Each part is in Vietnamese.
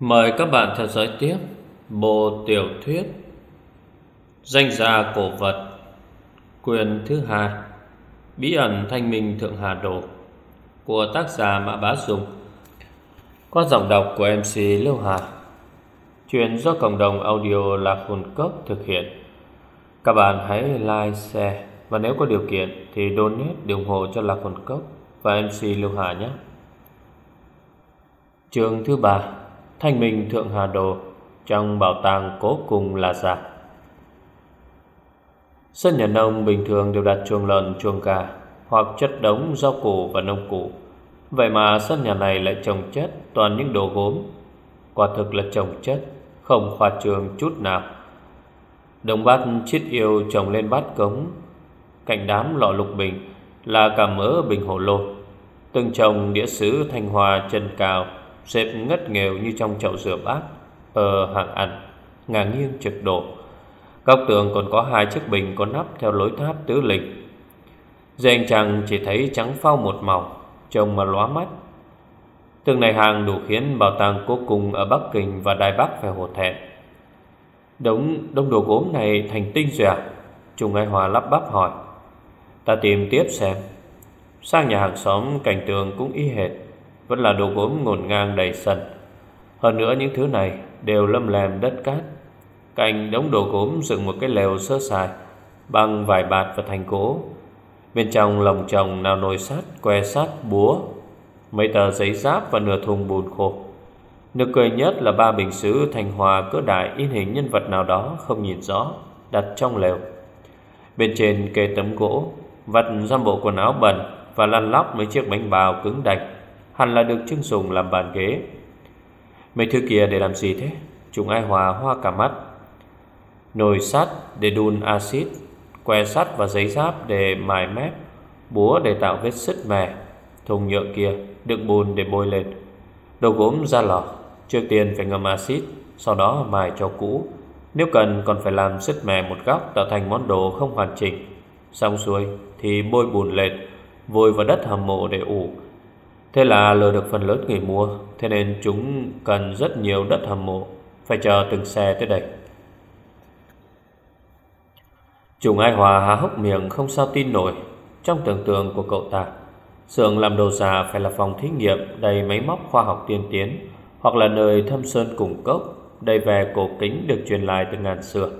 Mời các bạn theo dõi tiếp Bộ tiểu thuyết Danh gia cổ vật Quyền thứ hai Bí ẩn thanh minh thượng hà đồ Của tác giả Mã Bá Dung. Qua giọng đọc của MC Lưu Hà Chuyện do cộng đồng audio Lạc Hồn Cốc thực hiện. Các bạn hãy like, share Và nếu có điều kiện thì donate để ủng hộ cho Lạc Hồn Cốc Và MC Lưu Hà nhé. Chương thứ ba. Thanh Minh Thượng Hà Đồ trong bảo tàng cố cùng là giả. Sân nhà nông bình thường đều đặt chuồng lợn, chuồng gà hoặc chất đống rau củ và nông cụ. Vậy mà sân nhà này lại trồng chất toàn những đồ gốm. Quả thực là trồng chất, không khoa trường chút nào. Đồng bát chiết yêu trồng lên bát cống, cạnh đám lọ lục bình là cả mỡ bình hồ lô. Từng trồng đĩa sứ thanh hòa chân cao xếp ngất nghèo như trong chậu rửa bát ở hàng ảnh ngả nghiêng trực độ. Góc tường còn có hai chiếc bình có nắp theo lối tháp tứ lịch. Dèn chàng chỉ thấy trắng phao một màu Trông mà lóa mắt. Tường này hàng đủ khiến bảo tàng cố cùng Ở Bắc Kinh và Đài Bắc phải hổ thẹn. Đống, đông đồ gốm này thành tinh rồi à? Trung Ai Hòa lắp bắp hỏi. Ta tìm tiếp xem. Sang nhà hàng xóm cảnh tường cũng y hệt vẫn là đồ gốm ngổn ngang đầy sân Hơn nữa những thứ này Đều lâm lem đất cát. Cạnh đống đồ gốm dựng một cái lều sơ sài Bằng vải bạt và thành gỗ. Bên trong lồng chồng nào nồi sắt, que sắt, búa Mấy tờ giấy giáp và nửa thùng bùn khô nực cười nhất là ba bình sứ thành hòa cỡ đại in hình nhân vật nào đó không nhìn rõ Đặt trong lều. Bên trên kê tấm gỗ Vặt ra bộ quần áo bẩn Và lăn lóc mấy chiếc bánh bào cứng đạch. Hẳn là được trưng dùng làm bàn ghế. Mấy thứ kia để làm gì thế? Chúng ai hòa hoa cả mắt. Nồi sắt để đun axit, Que sắt và giấy giáp để mài mép, Búa để tạo vết sứt mè, Thùng nhựa kia, đựng bùn để bôi lên. Đầu gốm ra lò, Trước tiên phải ngâm axit, Sau đó mài cho cũ. Nếu cần còn phải làm sứt mè một góc Tạo thành món đồ không hoàn chỉnh. Xong xuôi thì bôi bùn lên, Vôi vào đất hầm mộ để ủ. Thế là lừa được phần lớn người mua, Thế nên chúng cần rất nhiều đất hầm mộ, Phải chờ từng xe tới đây. Chủ Ai Hòa há hốc miệng không sao tin nổi. Trong tưởng tượng của cậu ta, xưởng làm đồ giả phải là phòng thí nghiệm Đầy máy móc khoa học tiên tiến, Hoặc là nơi thâm sơn cùng cốc, Đầy về cổ kính được truyền lại từ ngàn xưa.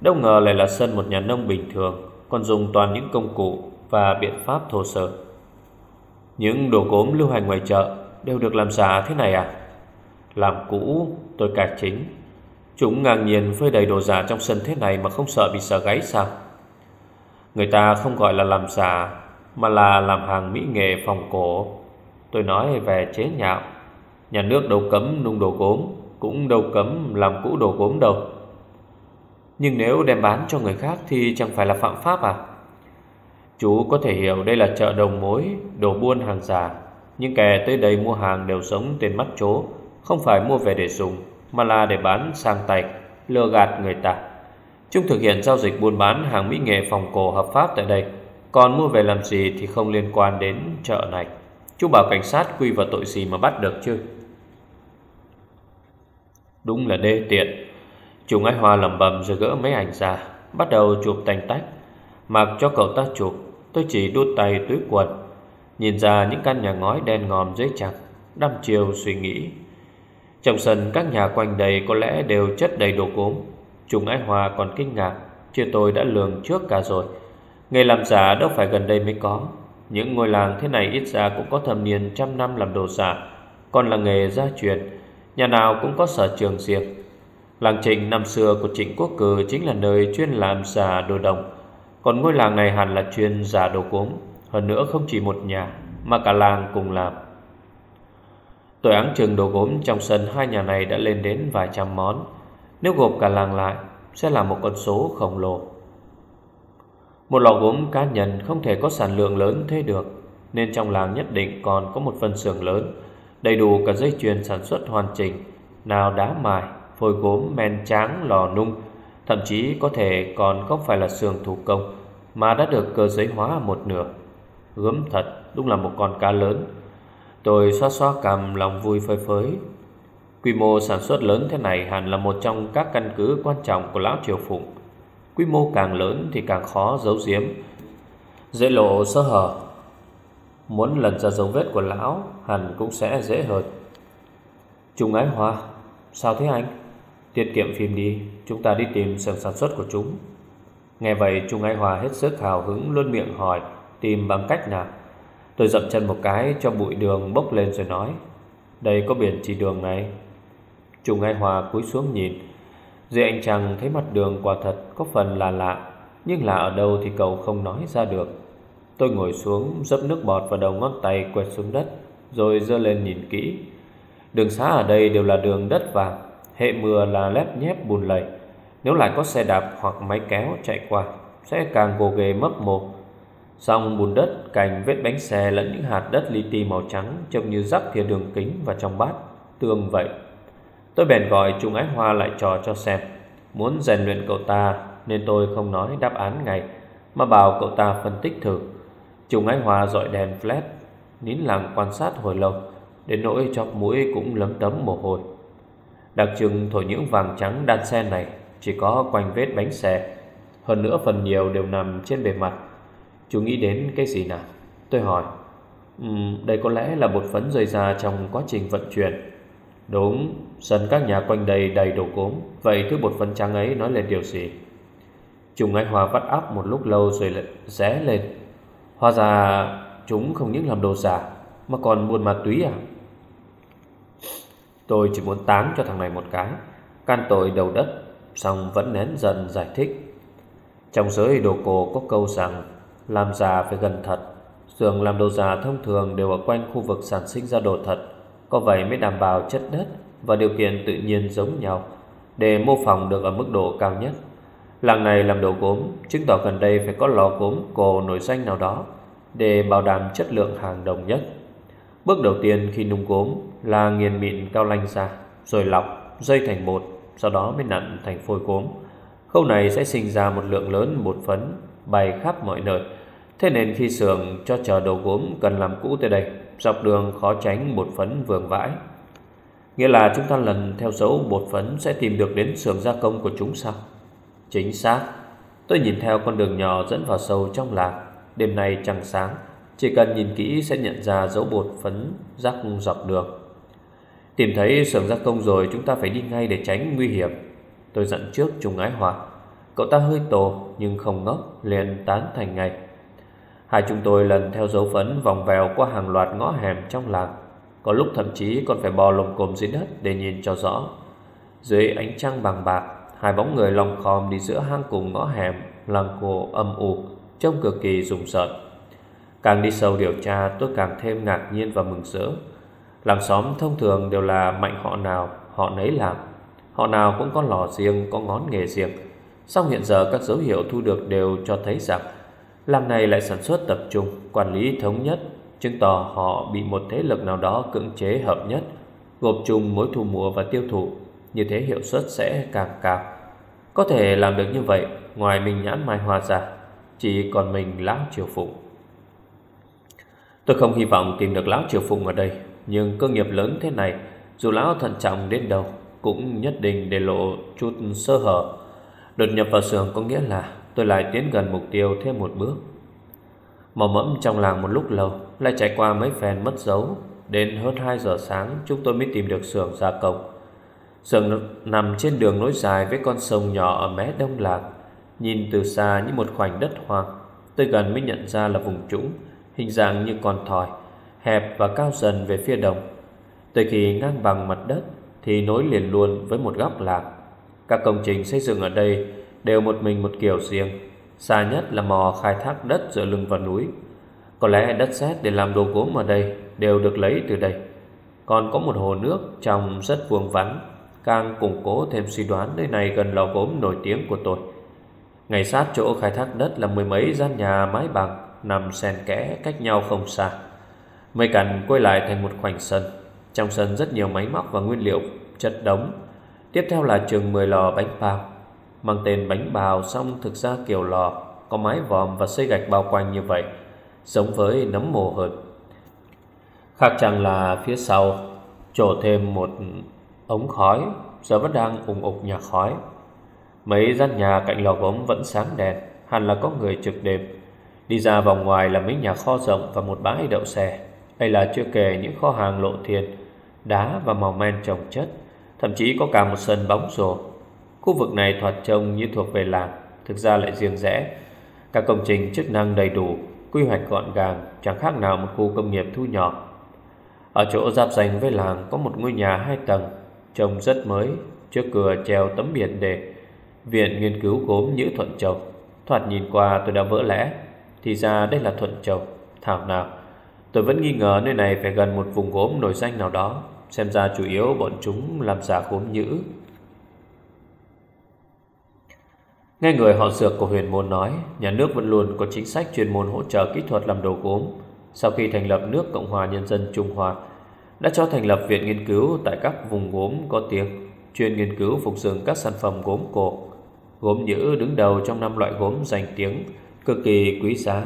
Đâu ngờ lại là sân một nhà nông bình thường, Còn dùng toàn những công cụ Và biện pháp thô sơ những đồ gốm lưu hành ngoài chợ Đều được làm giả thế này à? Làm cũ, tôi cải chính. Chúng ngang nhiên phơi đầy đồ giả trong sân thế này Mà không sợ bị sợ gáy sao? Người ta không gọi là làm giả, Mà là làm hàng mỹ nghệ phòng cổ. Tôi nói về chế nhạo. Nhà nước đâu cấm nung đồ gốm, Cũng đâu cấm làm cũ đồ gốm đâu. Nhưng nếu đem bán cho người khác Thì chẳng phải là phạm pháp à? Chú có thể hiểu đây là chợ đầu mối, Đồ buôn hàng giả. Nhưng kẻ tới đây mua hàng đều sống tiền mắt chố Không phải mua về để dùng, Mà là để bán sang tay, Lừa gạt người ta. Chúng thực hiện giao dịch buôn bán hàng mỹ nghệ phòng cổ hợp pháp tại đây. Còn mua về làm gì thì không liên quan đến chợ này. Chú bảo cảnh sát quy vào tội gì mà bắt được chứ? Đúng là đê tiện. Chúng ái hoa lầm bầm rồi gỡ mấy ảnh ra, Bắt đầu chụp tành tách, Mặc cho cậu ta chụp. Tôi chỉ đút tay túi quần, Nhìn ra những căn nhà ngói đen ngòm dưới chặt Đăm chiều suy nghĩ. Trong sân, các nhà quanh đây Có lẽ đều chất đầy đồ gốm Trung Ái Hòa còn kinh ngạc, Chứ tôi đã lường trước cả rồi. Nghề làm giả đâu phải gần đây mới có. Những ngôi làng thế này ít ra Cũng có thầm niên trăm năm làm đồ giả, Còn là nghề gia truyền, Nhà nào cũng có sở trường riêng. Làng Trịnh năm xưa của Trịnh Quốc Cử Chính là nơi chuyên làm giả đồ đồng còn ngôi làng này hẳn là chuyên giả đồ gốm Hơn nữa không chỉ một nhà Mà cả làng cùng làm. Tội áng trường đồ gốm trong sân hai nhà này đã lên đến vài trăm món. Nếu gộp cả làng lại Sẽ là một con số khổng lồ. Một lò gốm cá nhân không thể có sản lượng lớn thế được Nên trong làng nhất định còn có một phân xưởng lớn Đầy đủ cả dây chuyền sản xuất hoàn chỉnh Nào đá mài, phôi gốm, men tráng, lò nung Thậm chí có thể còn không phải là xương thủ công Mà đã được cơ giới hóa một nửa Gớm thật đúng là một con cá lớn Tôi xoa xoa cầm lòng vui phơi phới Quy mô sản xuất lớn thế này hẳn là một trong các căn cứ quan trọng của Lão Triều Phụng. Quy mô càng lớn thì càng khó giấu giếm, dễ lộ sơ hở. Muốn lần ra dấu vết của Lão hẳn cũng sẽ dễ hơn. Trung ái hoa, sao thế anh? Tiết kiệm phim đi, chúng ta đi tìm xưởng sản xuất của chúng. Nghe vậy, Trung Ái Hòa hết sức hào hứng, luôn miệng hỏi, tìm bằng cách nào. Tôi dậm chân một cái cho bụi đường bốc lên rồi nói, Đây có biển chỉ đường này. Trung Ái Hòa cúi xuống nhìn. Dưới anh chàng thấy mặt đường quả thật có phần là lạ, Nhưng là ở đâu thì cậu không nói ra được. Tôi ngồi xuống, dấp nước bọt vào đầu ngón tay quẹt xuống đất, Rồi dơ lên nhìn kỹ. Đường xá ở đây đều là đường đất vàng, Hệ mưa là lép nhép bùn lầy. Nếu lại có xe đạp hoặc máy kéo chạy qua, Sẽ càng gồ ghề mấp mồ Xong bùn đất, cành, vết bánh xe lẫn những hạt đất li ti màu trắng Trông như rắc thìa đường kính và trong bát Tương vậy. Tôi bèn gọi Trung Ái Hoa lại trò cho xem, Muốn rèn luyện cậu ta Nên tôi không nói đáp án ngay, Mà bảo cậu ta phân tích thử. Trung Ái Hoa dọi đèn flash, Nín lặng quan sát hồi lâu, Đến nỗi chóp mũi cũng lấm tấm mồ hôi. Đặc trưng thổi những vàng trắng đan xen này chỉ có quanh vết bánh xe Hơn nữa phần nhiều đều nằm trên bề mặt. Chú nghĩ đến cái gì nào? Tôi hỏi. Um, Đây có lẽ là bột phấn rơi ra trong quá trình vận chuyển. Đúng Sân các nhà quanh đây đầy đồ cốm. Vậy thứ bột phấn trắng ấy nói lên điều gì? Chúng anh Hòa vắt áp một lúc lâu rồi lại rẽ lên. Hóa ra chúng không những làm đồ giả Mà còn buôn ma túy à? Tôi chỉ muốn táng cho thằng này một cái. Can tội đầu đất. Xong vẫn nén dần giải thích. Trong giới đồ cổ có câu rằng Làm giả phải gần thật Dường làm đồ giả thông thường đều ở quanh khu vực sản sinh ra đồ thật Có vậy mới đảm bảo chất đất Và điều kiện tự nhiên giống nhau Để mô phỏng được ở mức độ cao nhất. Làng này làm đồ gốm Chứng tỏ gần đây phải có lò gốm cổ nổi danh nào đó Để bảo đảm chất lượng hàng đồng nhất. Bước đầu tiên khi nung gốm là nghiền mịn cao lanh ra, rồi lọc, dây thành bột, sau đó mới nặn thành phôi cốm. Khâu này sẽ sinh ra một lượng lớn bột phấn bay khắp mọi nơi. Thế nên khi xưởng cho chờ đầu gốm cần làm cũ tới đây, dọc đường khó tránh bột phấn vương vãi. Nghĩa là chúng ta lần theo dấu bột phấn sẽ tìm được đến xưởng gia công của chúng sao? Chính xác. Tôi nhìn theo con đường nhỏ dẫn vào sâu trong làng. Đêm nay trăng sáng, chỉ cần nhìn kỹ sẽ nhận ra dấu bột phấn rắc dọc đường Tìm thấy sưởng gia công rồi, chúng ta phải đi ngay để tránh nguy hiểm. Tôi dặn trước Trung Ái Hòa. Cậu ta hơi tổ nhưng không ngốc, liền tán thành ngay. Hai chúng tôi lần theo dấu phấn vòng vèo qua hàng loạt ngõ hẻm trong làng. Có lúc thậm chí còn phải bò lồng cồm dưới đất để nhìn cho rõ. Dưới ánh trăng bằng bạc, Hai bóng người lòng khom đi giữa hang cùng ngõ hẻm, Làng cổ âm u, Trông cực kỳ rùng rợn. Càng đi sâu điều tra, tôi càng thêm ngạc nhiên và mừng rỡ. Làng xóm thông thường đều là mạnh họ nào Họ nấy làm. Họ nào cũng có lò riêng, có ngón nghề riêng. Song hiện giờ các dấu hiệu thu được đều cho thấy rằng Làng này lại sản xuất tập trung, quản lý thống nhất Chứng tỏ họ bị một thế lực nào đó cưỡng chế hợp nhất Gộp chung mối thu mua và tiêu thụ. Như thế hiệu suất sẽ càng cao. Có thể làm được như vậy Ngoài mình nhãn mai hoa ra Chỉ còn mình lão triều phụng. Tôi không hy vọng tìm được lão triều phụng ở đây. Nhưng cơ nghiệp lớn thế này, Dù lão thận trọng đến đâu Cũng nhất định để lộ chút sơ hở. Đột nhập vào sườn có nghĩa là Tôi lại tiến gần mục tiêu thêm một bước. Mò mẫm trong làng một lúc lâu, Lại trải qua mấy phen mất dấu. Đến hơn 2 giờ sáng, Chúng tôi mới tìm được sườn gia công. Sườn nằm trên đường nối dài Với con sông nhỏ ở mé đông làng Nhìn từ xa như một khoảnh đất hoang, Tôi gần mới nhận ra là vùng trũng, hình dạng như con thòi hẹp và cao dần về phía đông. Tới khi ngang bằng mặt đất thì nối liền luôn với một góc lạc. Các công trình xây dựng ở đây đều một mình một kiểu riêng. Xa nhất là mò khai thác đất giữa lưng và núi. Có lẽ đất sét để làm đồ gốm ở đây đều được lấy từ đây. Còn có một hồ nước trong rất vuông vắn, càng củng cố thêm suy đoán nơi này gần lò gốm nổi tiếng của tôi. Ngày sát chỗ khai thác đất là mười mấy gian nhà mái bằng nằm xen kẽ cách nhau không xa mây cành quay lại thành một khoảnh sân. Trong sân rất nhiều máy móc và nguyên liệu chất đống. Tiếp theo là chừng 10 lò bánh bao. Mang tên bánh bào xong thực ra kiểu lò có mái vòm và xây gạch bao quanh như vậy, giống với nấm mồ hơn. Khác chẳng là phía sau trổ thêm một ống khói Giờ vẫn đang ủng ục nhà khói Mấy gian nhà cạnh lò gốm vẫn sáng đèn Hẳn là có người trực đêm Đi ra vòng ngoài là mấy nhà kho rộng Và một bãi đậu xe đây là chưa kể những kho hàng lộ thiên Đá và màu men trồng chất, Thậm chí có cả một sân bóng rổ. Khu vực này thoạt trông như thuộc về làng, Thực ra lại riêng rẽ. Các công trình chức năng đầy đủ, Quy hoạch gọn gàng, Chẳng khác nào một khu công nghiệp thu nhỏ. Ở chỗ giáp danh với làng Có một ngôi nhà hai tầng, Trông rất mới, Trước cửa treo tấm biển đề. Viện nghiên cứu gốm Nhữ Thuận Châu Thoạt nhìn qua tôi đã vỡ lẽ, Thì ra đây là Thuận Châu Thảo nào. Tôi vẫn nghi ngờ nơi này phải gần một vùng gốm nổi danh nào đó. Xem ra chủ yếu bọn chúng làm giả gốm nhữ. Nghe người họ dược của huyền môn nói, Nhà nước vẫn luôn có chính sách chuyên môn hỗ trợ kỹ thuật làm đồ gốm. Sau khi thành lập nước Cộng hòa Nhân dân Trung Hoa, Đã cho thành lập viện nghiên cứu tại các vùng gốm có tiếng, Chuyên nghiên cứu phục dựng các sản phẩm gốm cổ Gốm nhữ đứng đầu trong năm loại gốm danh tiếng, Cực kỳ quý giá.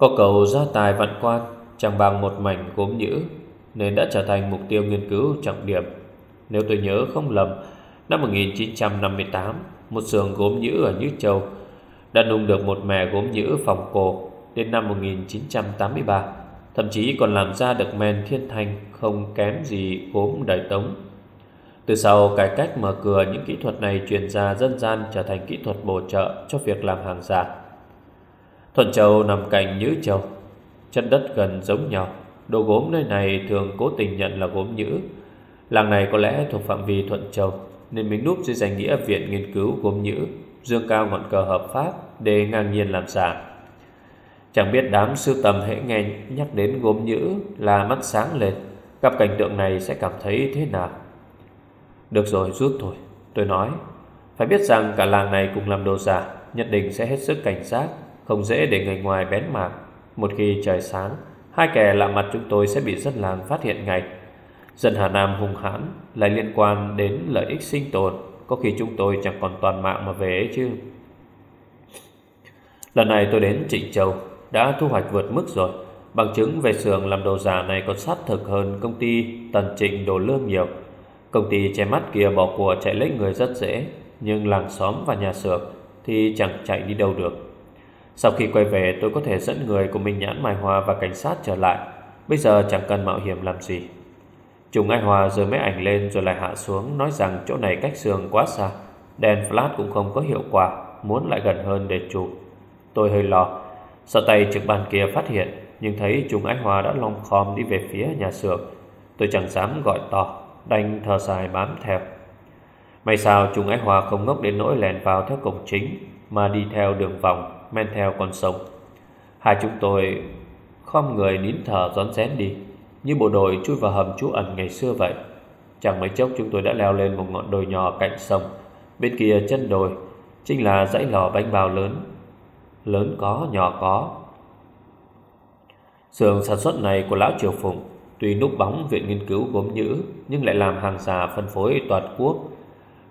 Có cầu gia tài vạn quan, Chẳng bằng một mảnh gốm nhữ, Nên đã trở thành mục tiêu nghiên cứu trọng điểm Nếu tôi nhớ không lầm, Năm 1958 Một xưởng gốm nhữ ở Như Châu Đã nung được một mẻ gốm nhữ phòng cổ Đến năm 1983 Thậm chí còn làm ra được men thiên thanh Không kém gì gốm đại tống từ sau cải cách mở cửa, những kỹ thuật này truyền ra dân gian trở thành kỹ thuật bổ trợ cho việc làm hàng giả. Thuận Châu nằm cạnh Nhữ Châu, chân đất gần giống nhau. Đồ gốm nơi này thường cố tình nhận là gốm nhữ. Làng này có lẽ thuộc phạm vi Thuận Châu, nên mình núp dưới danh nghĩa Viện Nghiên cứu gốm nhữ, dương cao ngọn cờ hợp pháp để ngang nhiên làm giả. Chẳng biết đám sưu tầm hễ nghe nhắc đến gốm nhữ là mắt sáng lên, gặp cảnh tượng này sẽ cảm thấy thế nào? Được rồi rút thôi Tôi nói Phải biết rằng cả làng này cùng làm đồ giả Nhất định sẽ hết sức cảnh giác không dễ để người ngoài bén mạc Một khi trời sáng, Hai kẻ lạ mặt chúng tôi sẽ bị dân làng phát hiện ngay. Dân Hà Nam hung hãn, Lại liên quan đến lợi ích sinh tồn. Có khi chúng tôi chẳng còn toàn mạng mà về ấy chứ. Lần này tôi đến Trịnh Châu, Đã thu hoạch vượt mức rồi. Bằng chứng về xưởng làm đồ giả này còn sát thực hơn công ty Tần Trịnh đồ lương nhiều. Công ty che mắt kia bỏ của chạy lấy người rất dễ, Nhưng làng xóm và nhà xưởng Thì chẳng chạy đi đâu được. Sau khi quay về, tôi có thể dẫn người của Minh Nhãn Mai Hoa và cảnh sát trở lại. Bây giờ chẳng cần mạo hiểm làm gì. Trùng Ai Hòa rồi máy ảnh lên rồi lại hạ xuống, Nói rằng chỗ này cách xưởng quá xa. Đèn flash cũng không có hiệu quả, Muốn lại gần hơn để chụp. Tôi hơi lo. Sợ tay trực bàn kia phát hiện, Nhưng thấy Trùng Ái Hòa đã long khom đi về phía nhà xưởng. Tôi chẳng dám gọi to, Đành thở dài bám theo. May sao chúng ái hòa không ngốc đến nỗi lèn vào theo cổng chính, Mà đi theo đường vòng. Men theo con sông. Hai chúng tôi khom người nín thở rón rén đi Như bộ đội chui vào hầm trú ẩn ngày xưa vậy. Chẳng mấy chốc chúng tôi đã leo lên một ngọn đồi nhỏ cạnh sông. Bên kia chân đồi Chính là dãy lò bánh bao lớn Lớn có, nhỏ có. Sườn sản xuất này của Lão Triều Phùng Tuy núp bóng viện nghiên cứu gốm nhữ Nhưng lại làm hàng giả phân phối toàn quốc.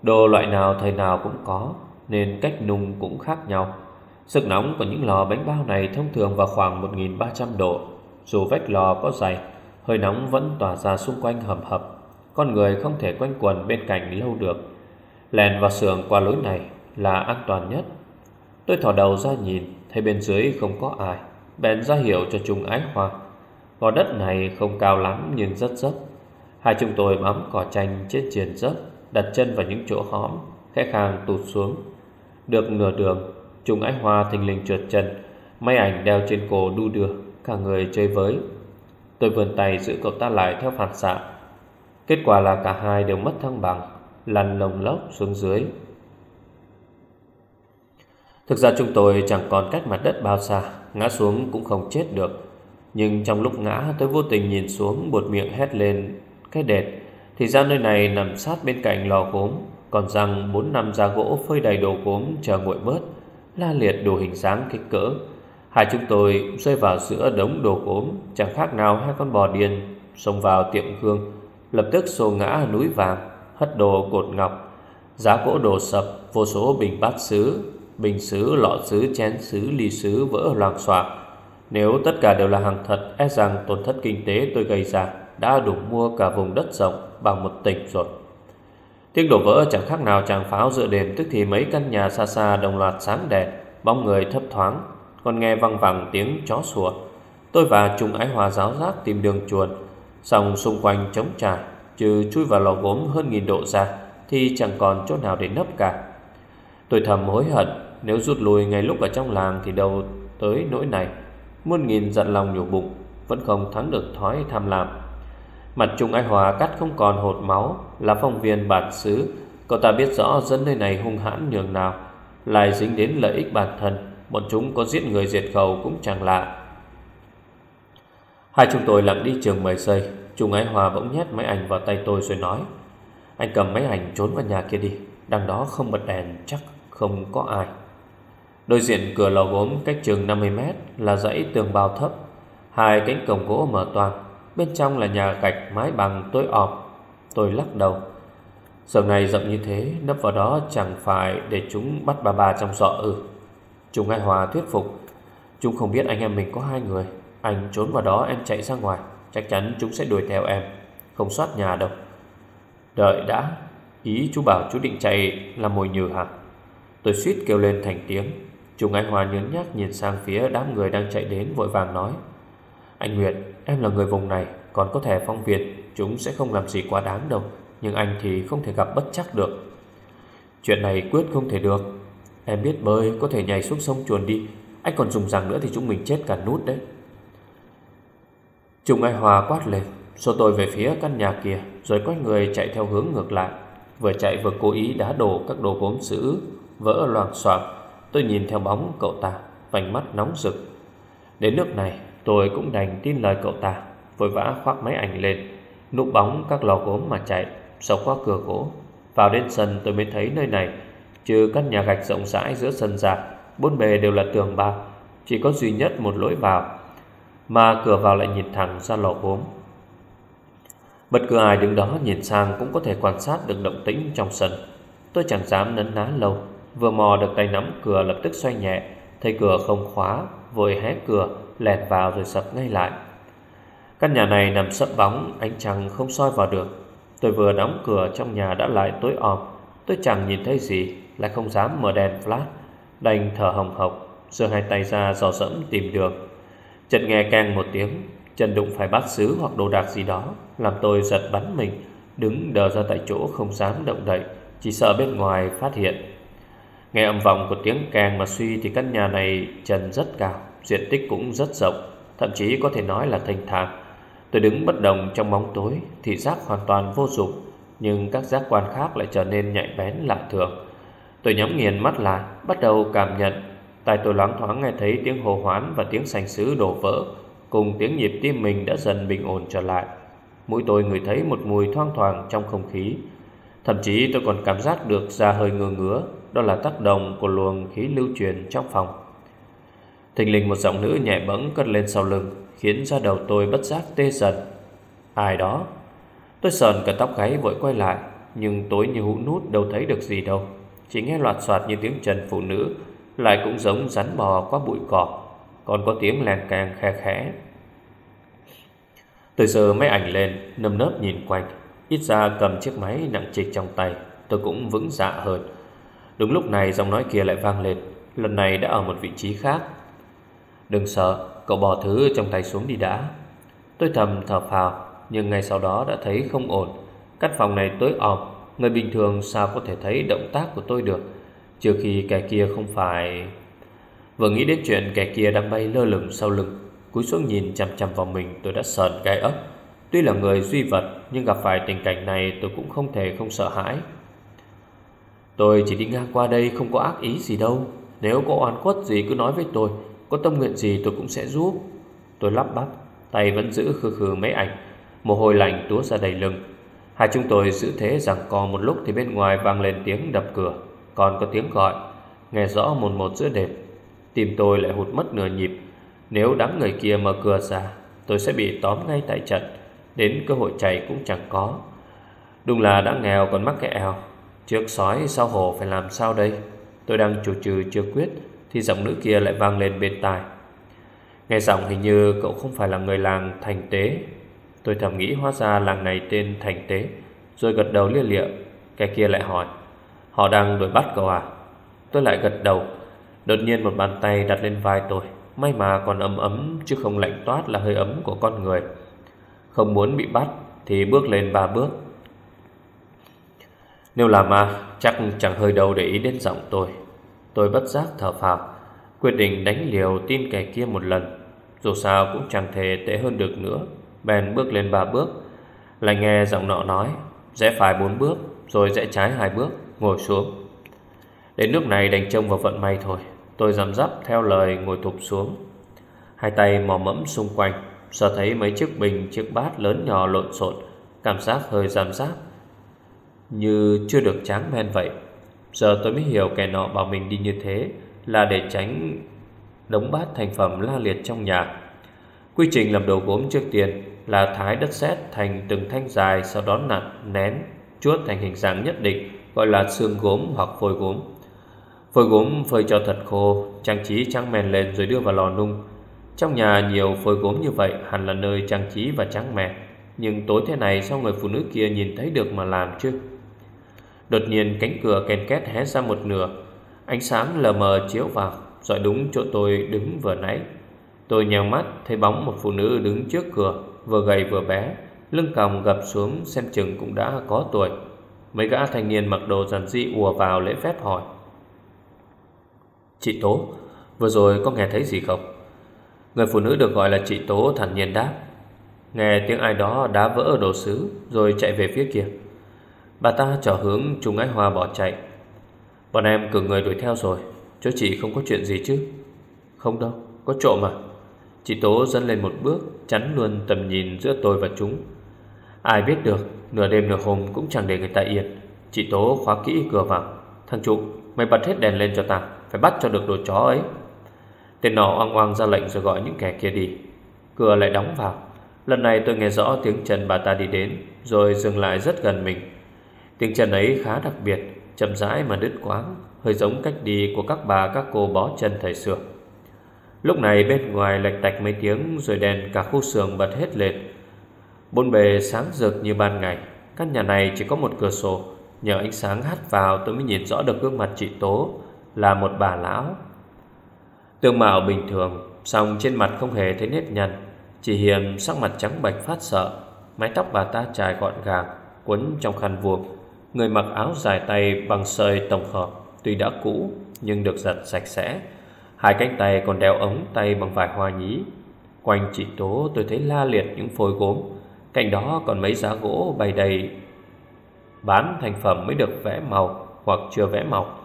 Đồ loại nào thời nào cũng có Nên cách nung cũng khác nhau. Sức nóng của những lò bánh bao này thông thường vào khoảng 1.300 độ. Dù vách lò có dày, Hơi nóng vẫn tỏa ra xung quanh hầm hập. Con người không thể quanh quần bên cạnh lâu được. Lèn vào xưởng qua lối này là an toàn nhất. Tôi thỏ đầu ra nhìn, Thấy bên dưới không có ai, Bèn ra hiệu cho chúng ái hoa. Gò đất này không cao lắm nhưng rất dốc Hai chúng tôi bám cỏ chanh trên triền dốc Đặt chân vào những chỗ hõm Khẽ khàng tụt xuống. Được nửa đường Trung ái hoa thình lình trượt chân Máy ảnh đeo trên cổ đu đưa, Cả người chơi với. Tôi vươn tay giữ cậu ta lại theo phản xạ. Kết quả là cả hai đều mất thăng bằng, Lăn lồng lốc xuống dưới. Thực ra chúng tôi chẳng còn cách mặt đất bao xa, Ngã xuống cũng không chết được. Nhưng trong lúc ngã, tôi vô tình nhìn xuống Buột miệng hét lên, Cái đệt! Thì ra nơi này nằm sát bên cạnh lò gốm, Còn rằng bốn năm da gỗ phơi đầy đồ gốm chờ nguội bớt. La liệt đồ hình dáng kích cỡ. Hai chúng tôi rơi vào giữa đống đồ gốm Chẳng khác nào hai con bò điên Xông vào tiệm gương Lập tức xô ngã núi vàng Hất đồ cột ngọc. Giá gỗ đồ sập Vô số bình bát sứ Bình sứ, lọ sứ, chén sứ, ly sứ vỡ loàng xoạc nếu tất cả đều là hàng thật E rằng tổn thất kinh tế tôi gây ra Đã đủ mua cả vùng đất rộng Bằng một tỉnh rồi. Tiếng đổ vỡ chẳng khác nào chàng pháo dựa đêm Tức thì mấy căn nhà xa xa đồng loạt sáng đèn, Bóng người thấp thoáng, Còn nghe văng vẳng tiếng chó sủa. Tôi và Trung Ái Hòa giáo giác tìm đường chuồn Xong xung quanh trống trải, Trừ chui vào lò gốm hơn nghìn độ ra, Thì chẳng còn chỗ nào để nấp cả. Tôi thầm hối hận, Nếu rút lui ngay lúc ở trong làng Thì đâu tới nỗi này. Muôn nghìn giận lòng nhổ bụng, Vẫn không thắng được thói tham lam. Mặt Trung Ái Hòa cắt không còn hột máu, Là phong viên bản xứ. Cậu ta biết rõ dân nơi này hung hãn nhường nào, Lại dính đến lợi ích bản thân. Bọn chúng có giết người diệt khẩu cũng chẳng lạ. Hai chúng tôi lặng đi trường 10 giây. Trung Ái Hòa bỗng nhét máy ảnh vào tay tôi rồi nói, Anh cầm máy ảnh trốn vào nhà kia đi, Đằng đó không bật đèn, chắc không có ai. Đối diện cửa lò gốm cách chừng 50 mét là dãy tường bao thấp, Hai cánh cổng gỗ mở toàn Bên trong là nhà gạch mái bằng tối ọp. Tôi lắc đầu. Giờ này rộng như thế, Nấp vào đó chẳng phải để chúng bắt bà bà trong sọ ư? Chúng ngay Hòa thuyết phục? Chúng không biết anh em mình có hai người. Anh trốn vào đó, em chạy ra ngoài. Chắc chắn chúng sẽ đuổi theo em. Không soát nhà đâu. Đợi đã. Ý chú bảo chú định chạy là mồi nhừ hả? Tôi suýt kêu lên thành tiếng. Trung anh Hòa nhớ nhắc nhìn sang phía đám người đang chạy đến, vội vàng nói. Anh Nguyệt Em là người vùng này, Còn có thể phong Việt, Chúng sẽ không làm gì quá đáng đâu, Nhưng anh thì không thể gặp bất chắc được. Chuyện này quyết không thể được. Em biết bơi, có thể nhảy xuống sông chuồn đi. Anh còn dùng rằng nữa thì chúng mình chết cả nút đấy. Trung Ai Hòa quát lên, Xô tôi về phía căn nhà kia, Rồi quay người chạy theo hướng ngược lại. Vừa chạy vừa cố ý đá đổ các đồ gốm sứ Vỡ loạn soạn Tôi nhìn theo bóng cậu ta, Vành mắt nóng rực. Đến nước này Tôi cũng đành tin lời cậu ta, Vội vã khoác máy ảnh lên, Núp bóng các lò gốm mà chạy Sọc qua cửa gỗ. Vào đến sân tôi mới thấy nơi này, Trừ căn nhà gạch rộng rãi giữa sân ra, Bốn bề đều là tường bạc Chỉ có duy nhất một lối vào, Mà cửa vào lại nhìn thẳng ra lò gốm. Bất cứ ai đứng đó nhìn sang Cũng có thể quan sát được động tĩnh trong sân. Tôi chẳng dám nấn ná lâu, Vừa mò được tay nắm cửa lập tức xoay nhẹ, Thấy cửa không khóa, Vội hé cửa lẹt vào rồi sập ngay lại. Căn nhà này nằm sấp bóng Ánh trăng không soi vào được. Tôi vừa đóng cửa, trong nhà đã lại tối om. Tôi chẳng nhìn thấy gì, Lại không dám mở đèn flash. Đành thở hồng hộc, giơ hai tay ra dò dẫm tìm đường. Chợt nghe keng một tiếng, Chân đụng phải bát sứ hoặc đồ đạc gì đó, Làm tôi giật bắn mình, Đứng đờ ra tại chỗ không dám động đậy, Chỉ sợ bên ngoài phát hiện. Nghe âm vọng của tiếng càng mà suy Thì căn nhà này trần rất cao. Diện tích cũng rất rộng, Thậm chí có thể nói là thanh thang Tôi đứng bất động trong bóng tối, Thị giác hoàn toàn vô dụng, Nhưng các giác quan khác lại trở nên nhạy bén lạ thường. Tôi nhắm nghiền mắt lại, Bắt đầu cảm nhận. Tai tôi loáng thoáng nghe thấy tiếng hồ hoán Và tiếng sành sứ đổ vỡ, Cùng tiếng nhịp tim mình đã dần bình ổn trở lại. Mũi tôi ngửi thấy một mùi thoang thoảng trong không khí. Thậm chí tôi còn cảm giác được da hơi ngừa ngứa, Đó là tác động của luồng khí lưu truyền trong phòng. Thình lình một giọng nữ nhẹ bẫng cất lên sau lưng, Khiến ra đầu tôi bất giác tê dần. Ai đó? Tôi sờn cả tóc gáy vội quay lại, Nhưng tối như hũ nút đâu thấy được gì đâu. Chỉ nghe loạt soạt như tiếng trần phụ nữ, Lại cũng giống rắn bò qua bụi cỏ, Còn có tiếng làng càng khe khẽ. Tôi giờ máy ảnh lên, Nâm nớp nhìn quanh. Ít ra cầm chiếc máy nặng trịch trong tay, Tôi cũng vững dạ hơn. Đúng lúc này giọng nói kia lại vang lên. Lần này đã ở một vị trí khác. Đừng sợ, cậu bỏ thứ trong tay xuống đi đã. Tôi thầm thở phào Nhưng ngay sau đó đã thấy không ổn. Căn phòng này tối om Người bình thường sao có thể thấy động tác của tôi được Trừ khi kẻ kia không phải. Vừa nghĩ đến chuyện kẻ kia đang bay lơ lửng sau lưng Cúi xuống nhìn chằm chằm vào mình tôi đã sờn gai ấp. Tuy là người duy vật Nhưng gặp phải tình cảnh này tôi cũng không thể không sợ hãi. Tôi chỉ đi ngang qua đây không có ác ý gì đâu. Nếu có oan khuất gì cứ nói với tôi có tâm nguyện gì tôi cũng sẽ giúp. Tôi lắp bắp, Tay vẫn giữ khư khư mấy ảnh. Mồ hôi lạnh túa ra đầy lưng. Hai chúng tôi giữ thế rằng co một lúc Thì bên ngoài vang lên tiếng đập cửa. Còn có tiếng gọi, Nghe rõ một một giữa đêm Tim tôi lại hụt mất nửa nhịp. Nếu đám người kia mở cửa ra, Tôi sẽ bị tóm ngay tại trận. Đến cơ hội chạy cũng chẳng có. Đúng là đã nghèo còn mắc cái eo Trước sói sau hổ phải làm sao đây? Tôi đang chủ trừ chưa quyết thì giọng nữ kia lại vang lên bên tai. Nghe giọng hình như cậu không phải là người làng thành tế. Tôi thầm nghĩ hóa ra làng này tên Thành Tế. Rồi gật đầu lia lịa Cái kia lại hỏi, Họ đang đuổi bắt cậu à? Tôi lại gật đầu. Đột nhiên một bàn tay đặt lên vai tôi. May mà còn ấm ấm, chứ không lạnh toát là hơi ấm của con người. Không muốn bị bắt Thì bước lên ba bước. Nếu là ma, Chắc chẳng hơi đâu để ý đến giọng tôi. Tôi bất giác thở phào, Quyết định đánh liều tin kẻ kia một lần. Dù sao cũng chẳng thể tệ hơn được nữa. Bèn bước lên ba bước. Lại nghe giọng nọ nói, Rẽ phải bốn bước, Rồi rẽ trái hai bước, Ngồi xuống. Đến lúc này đành trông vào vận may thôi. Tôi dằm dắp theo lời ngồi thụp xuống. Hai tay mò mẫm xung quanh, Sợ thấy mấy chiếc bình, chiếc bát lớn nhỏ lộn xộn, Cảm giác hơi giảm giác, Như chưa được tráng men vậy. Giờ tôi mới hiểu kẻ nọ bảo mình đi như thế Là để tránh đống bát thành phẩm la liệt trong nhà. Quy trình làm đồ gốm trước tiên Là thái đất sét thành từng thanh dài Sau đó nặn, nén, chuốt thành hình dạng nhất định Gọi là xương gốm hoặc phôi gốm. Phôi gốm phơi cho thật khô Trang trí trắng mèn lên rồi đưa vào lò nung. Trong nhà nhiều phôi gốm như vậy Hẳn là nơi trang trí và trắng mèn Nhưng tối thế này sao người phụ nữ kia nhìn thấy được mà làm chứ? Đột nhiên cánh cửa kèn két hé ra một nửa. Ánh sáng lờ mờ chiếu vào Rồi đúng chỗ tôi đứng vừa nãy. Tôi nhèo mắt, thấy bóng một phụ nữ đứng trước cửa, Vừa gầy vừa bé, Lưng còng gập xuống xem chừng cũng đã có tuổi. Mấy gã thanh niên mặc đồ giản dị ùa vào lễ phép hỏi. Chị Tố, Vừa rồi có nghe thấy gì không? Người phụ nữ được gọi là chị Tố thản nhiên đáp. Nghe tiếng ai đó đá vỡ đồ sứ Rồi chạy về phía kia. Bà ta trở hướng Trung Ái Hoa bỏ chạy. Bọn em cử người đuổi theo rồi Cho chị không có chuyện gì chứ? Không đâu, có trộm mà. Chị Tố dẫn lên một bước Chắn luôn tầm nhìn giữa tôi và chúng. Ai biết được Nửa đêm nửa hôm cũng chẳng để người ta yên. Chị Tố khóa kỹ cửa vào. Thằng Trụ mày bật hết đèn lên cho ta Phải bắt cho được đồ chó ấy. Tên nọ oang oang ra lệnh rồi gọi những kẻ kia đi. Cửa lại đóng vào. Lần này tôi nghe rõ tiếng chân bà ta đi đến Rồi dừng lại rất gần mình. Tiếng chân ấy khá đặc biệt, Chậm rãi mà đứt quáng Hơi giống cách đi của các bà, các cô bó chân thời xưa. Lúc này bên ngoài lạch tạch mấy tiếng Rồi đèn cả khu sườn bật hết lên. Bốn bề sáng rực như ban ngày, Căn nhà này chỉ có một cửa sổ. Nhờ ánh sáng hắt vào tôi mới nhìn rõ được gương mặt chị Tố Là một bà lão. Tương mạo bình thường Xong trên mặt không hề thấy nếp nhăn. Chỉ hiền, sắc mặt trắng bạch phát sợ. Mái tóc bà ta trải gọn gàng Quấn trong khăn vuông. Người mặc áo dài tay bằng sợi tổng hợp Tuy đã cũ nhưng được giặt sạch sẽ. Hai cánh tay còn đeo ống tay bằng vải hoa nhí. Quanh chị Tố tôi thấy la liệt những phôi gốm. Cạnh đó còn mấy giá gỗ bày đầy. Bán thành phẩm mới được vẽ màu Hoặc chưa vẽ màu.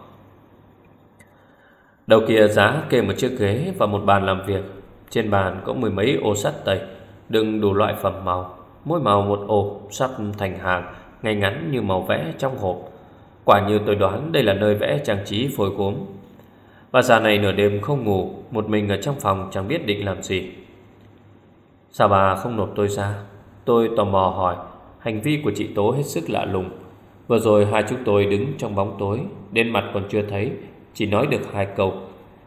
Đầu kia giá kê một chiếc ghế và một bàn làm việc. Trên bàn có mười mấy ô sắt tẩy, Đựng đủ loại phẩm màu. Mỗi màu một ô sắp thành hàng. Ngay ngắn như màu vẽ trong hộp. Quả như tôi đoán đây là nơi vẽ trang trí phôi gốm. Bà già này nửa đêm không ngủ, Một mình ở trong phòng chẳng biết định làm gì. Sao bà không nộp tôi ra? Tôi tò mò hỏi. Hành vi của chị Tố hết sức lạ lùng. Vừa rồi hai chúng tôi đứng trong bóng tối, Đến mặt còn chưa thấy, Chỉ nói được hai câu.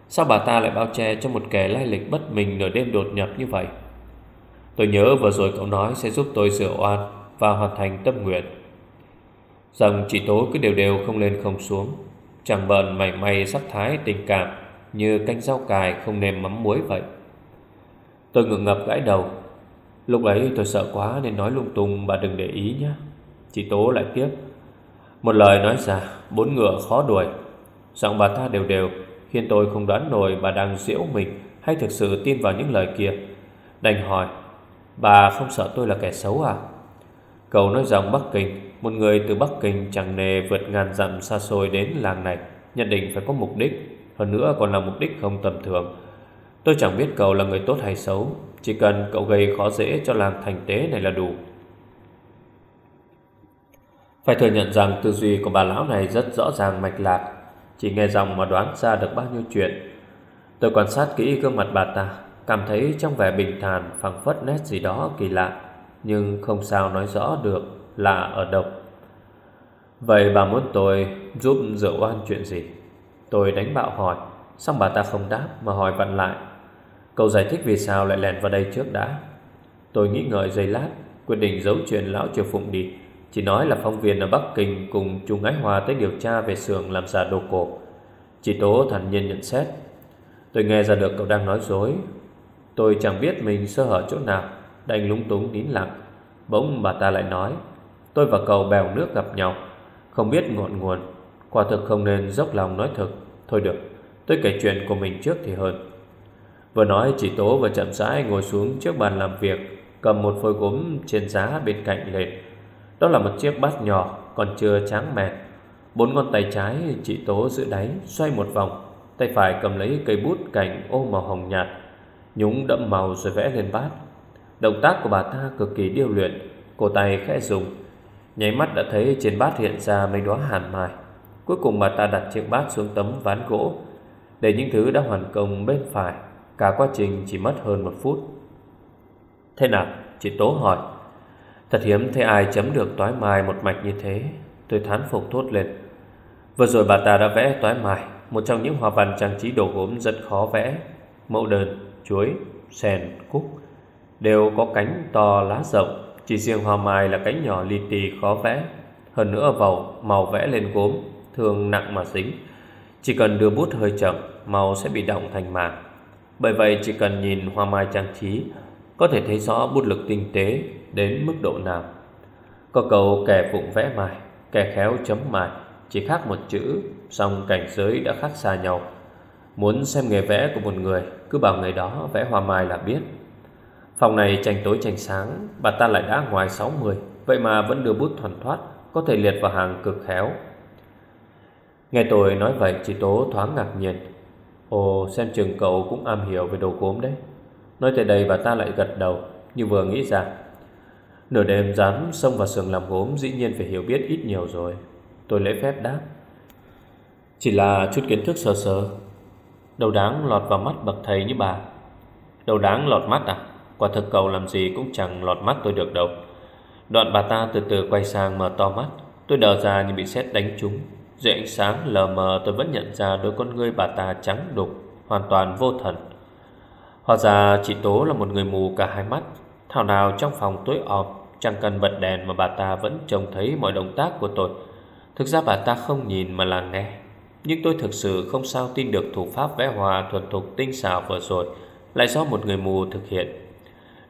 Sao bà ta lại bao che cho một kẻ lai lịch bất mình Nửa đêm đột nhập như vậy? Tôi nhớ vừa rồi cậu nói sẽ giúp tôi sửa oan Và hoàn thành tâm nguyện. Dòng chỉ Tố cứ đều đều không lên không xuống. Chẳng bờn mảy may sắc thái tình cảm, Như canh rau cài không nêm mắm muối vậy. Tôi ngượng ngập gãi đầu. Lúc ấy tôi sợ quá nên nói lung tung, Bà đừng để ý nhé Chị Tố lại tiếp. Một lời nói ra, Bốn ngựa khó đuổi. Giọng bà ta đều đều, Khiến tôi không đoán nổi bà đang diễu mình Hay thực sự tin vào những lời kia. Đành hỏi, Bà không sợ tôi là kẻ xấu à? Cậu nói giọng Bắc Kinh một người từ Bắc Kinh chẳng nề vượt ngàn dặm xa xôi đến làng này Nhận định phải có mục đích. Hơn nữa còn là mục đích không tầm thường. Tôi chẳng biết cậu là người tốt hay xấu, Chỉ cần cậu gây khó dễ cho làng thành tế này là đủ. Phải thừa nhận rằng tư duy của bà lão này rất rõ ràng mạch lạc, Chỉ nghe dòng mà đoán ra được bao nhiêu chuyện. Tôi quan sát kỹ gương mặt bà ta, Cảm thấy trong vẻ bình thản, phẳng phất nét gì đó kỳ lạ, Nhưng không sao nói rõ được là ở đâu? Vậy bà muốn tôi giúp rửa oan chuyện gì? Tôi đánh bạo hỏi, Xong bà ta không đáp mà hỏi vặn lại. Cậu giải thích vì sao lại lèn vào đây trước đã? Tôi nghĩ ngợi giây lát, Quyết định giấu chuyện lão Triều Phụng đi. Chỉ nói là phong viên ở Bắc Kinh Cùng Trung Ái Hòa tới điều tra về xưởng làm giả đồ cổ. Chị Tố thản nhiên nhận xét. Tôi nghe ra được cậu đang nói dối. Tôi chẳng biết mình sơ hở chỗ nào, Đành lúng túng nín lặng. Bỗng bà ta lại nói Tôi và cậu bèo nước gặp nhau. Không biết ngọn nguồn, Quả thực không nên dốc lòng nói thực. Thôi được, Tôi kể chuyện của mình trước thì hơn. Vừa nói chỉ Tố và chậm rãi ngồi xuống trước bàn làm việc, Cầm một phôi gốm trên giá bên cạnh lên. Đó là một chiếc bát nhỏ, Còn chưa tráng mẹt Bốn ngón tay trái chị Tố giữ đáy, Xoay một vòng. Tay phải cầm lấy cây bút cành ô màu hồng nhạt, Nhúng đậm màu rồi vẽ lên bát. Động tác của bà ta cực kỳ điêu luyện, Cổ tay khẽ dùng Nháy mắt đã thấy trên bát hiện ra mấy đóa hàn mai Cuối cùng bà ta đặt chiếc bát xuống tấm ván gỗ. Để những thứ đã hoàn công bên phải Cả quá trình chỉ mất hơn một phút. Thế nào? Chị Tố hỏi. Thật hiếm thấy ai chấm được toái mai một mạch như thế. Tôi thán phục thốt lên. Vừa rồi bà ta đã vẽ toái mai Một trong những hoa văn trang trí đồ gốm rất khó vẽ. Mẫu đơn, chuối, sen, cúc Đều có cánh to lá rộng. Chỉ riêng hoa mai là cánh nhỏ li ti khó vẽ. Hơn nữa vào màu vẽ lên gốm Thường nặng mà dính. Chỉ cần đưa bút hơi chậm, Màu sẽ bị động thành màng. Bởi vậy, chỉ cần nhìn hoa mai trang trí, Có thể thấy rõ bút lực tinh tế Đến mức độ nào. Có cầu kẻ phụng vẽ mài, Kẻ khéo chấm mài. Chỉ khác một chữ, song cảnh giới đã khác xa nhau. Muốn xem nghề vẽ của một người, Cứ bảo người đó vẽ hoa mai là biết. Phòng này tranh tối tranh sáng, Bà ta lại đã ngoài 60 Vậy mà vẫn đưa bút thuần thoát, Có thể liệt vào hàng cực khéo. Nghe tôi nói vậy, chị Tố thoáng ngạc nhiên. Ồ, xem chừng cậu cũng am hiểu về đồ gốm đấy. Nói tới đây bà ta lại gật đầu, Như vừa nghĩ ra. Nửa đêm dám xông vào sườn làm gốm, Dĩ nhiên phải hiểu biết ít nhiều rồi. Tôi lễ phép đáp. Chỉ là chút kiến thức sơ sơ. Đầu đáng lọt vào mắt bậc thầy như bà. Đầu đáng lọt mắt à? Quả thực cậu làm gì cũng chẳng lọt mắt tôi được đâu Đoạn bà ta từ từ quay sang mở to mắt Tôi đờ ra như bị sét đánh trúng dưới ánh sáng lờ mờ tôi vẫn nhận ra đôi con ngươi bà ta trắng đục, hoàn toàn vô thần. Hóa ra chị Tố là một người mù cả hai mắt. Thảo nào trong phòng tối ọp chẳng cần bật đèn mà bà ta vẫn trông thấy mọi động tác của tôi. Thực ra bà ta không nhìn mà là nghe. Nhưng tôi thực sự không sao tin được thủ pháp vẽ hòa thuần thục tinh xảo vừa rồi lại do một người mù thực hiện.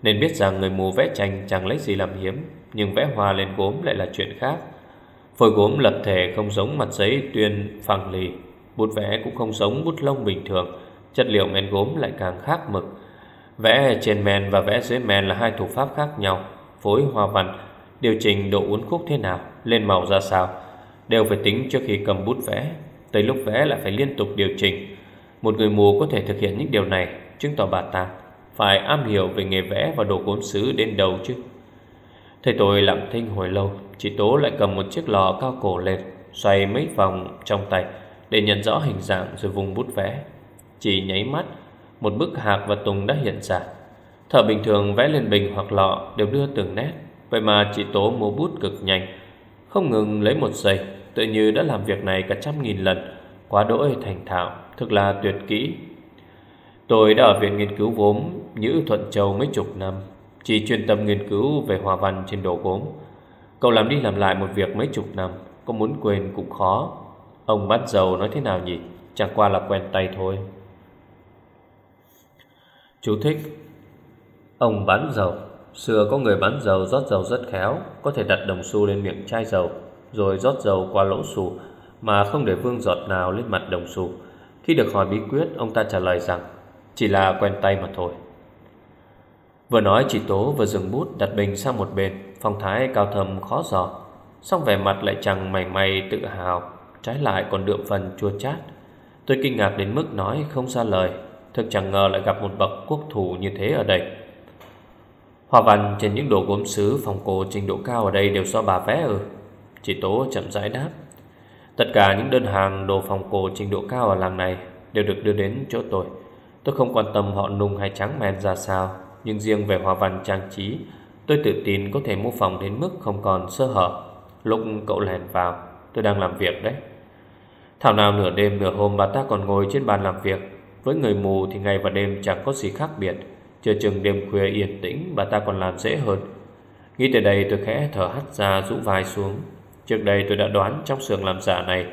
Nên biết rằng người mù vẽ tranh chẳng lấy gì làm hiếm, nhưng vẽ hoa lên gốm lại là chuyện khác. Phôi gốm lập thể không giống mặt giấy tuyên phẳng lì Bút vẽ cũng không giống bút lông bình thường Chất liệu men gốm lại càng khác mực. Vẽ trên men và vẽ dưới men là hai thủ pháp khác nhau Phối hoa văn Điều chỉnh độ uốn khúc thế nào Lên màu ra sao Đều phải tính trước khi cầm bút vẽ Tới lúc vẽ lại phải liên tục điều chỉnh. Một người mù có thể thực hiện những điều này Chứng tỏ bà ta. Phải am hiểu về nghề vẽ và đồ gốm sứ đến đầu chứ? Thầy tôi lặng thinh hồi lâu, Chị Tố lại cầm một chiếc lò cao cổ lên Xoay mấy vòng trong tay Để nhận rõ hình dạng rồi vùng bút vẽ. Chỉ nháy mắt, Một bức hạc và tùng đã hiện ra. Thợ bình thường vẽ lên bình hoặc lọ Đều đưa từng nét. Vậy mà chị Tố mua bút cực nhanh, Không ngừng lấy một giây, Tự như đã làm việc này cả trăm nghìn lần, Quá đỗi thành thạo, Thực là tuyệt kỹ. Tôi đã ở viện nghiên cứu gốm Nhữ Thuận Châu mấy chục năm, Chỉ chuyên tâm nghiên cứu về hòa văn trên đồ gốm. Cậu làm đi làm lại một việc mấy chục năm, Có muốn quên cũng khó. Ông bắt dầu nói thế nào nhỉ? Chẳng qua là quen tay thôi. Chú thích. Ông bán dầu. Xưa có người bán dầu rót dầu rất khéo, Có thể đặt đồng xu lên miệng chai dầu, Rồi rót dầu qua lỗ xù, Mà không để vương giọt nào lên mặt đồng xu. Khi được hỏi bí quyết, Ông ta trả lời rằng, Chỉ là quen tay mà thôi. Vừa nói chị Tố vừa dừng bút đặt bình sang một bên, Phong thái cao thầm khó dò Xong vẻ mặt lại chẳng mảy may tự hào. Trái lại còn đượm phần chua chát. Tôi kinh ngạc đến mức nói không ra lời, Thực chẳng ngờ lại gặp một bậc quốc thủ như thế ở đây. Hoa văn trên những đồ gốm sứ phòng cổ trình độ cao ở đây đều do bà vẽ ừ Chị Tố chậm rãi đáp. Tất cả những đơn hàng đồ phòng cổ trình độ cao ở làng này Đều được đưa đến chỗ tôi. Tôi không quan tâm họ nung hay trắng men ra sao. Nhưng riêng về hòa văn trang trí, Tôi tự tin có thể mô phỏng đến mức không còn sơ hở. Lúc cậu lèn vào, Tôi đang làm việc đấy. Thảo nào nửa đêm nửa hôm bà ta còn ngồi trên bàn làm việc. Với người mù thì ngày và đêm chẳng có gì khác biệt. Chờ chừng đêm khuya yên tĩnh, Bà ta còn làm dễ hơn. Nghĩ tới đây tôi khẽ thở hắt ra, rũ vai xuống. Trước đây tôi đã đoán trong xưởng làm giả này,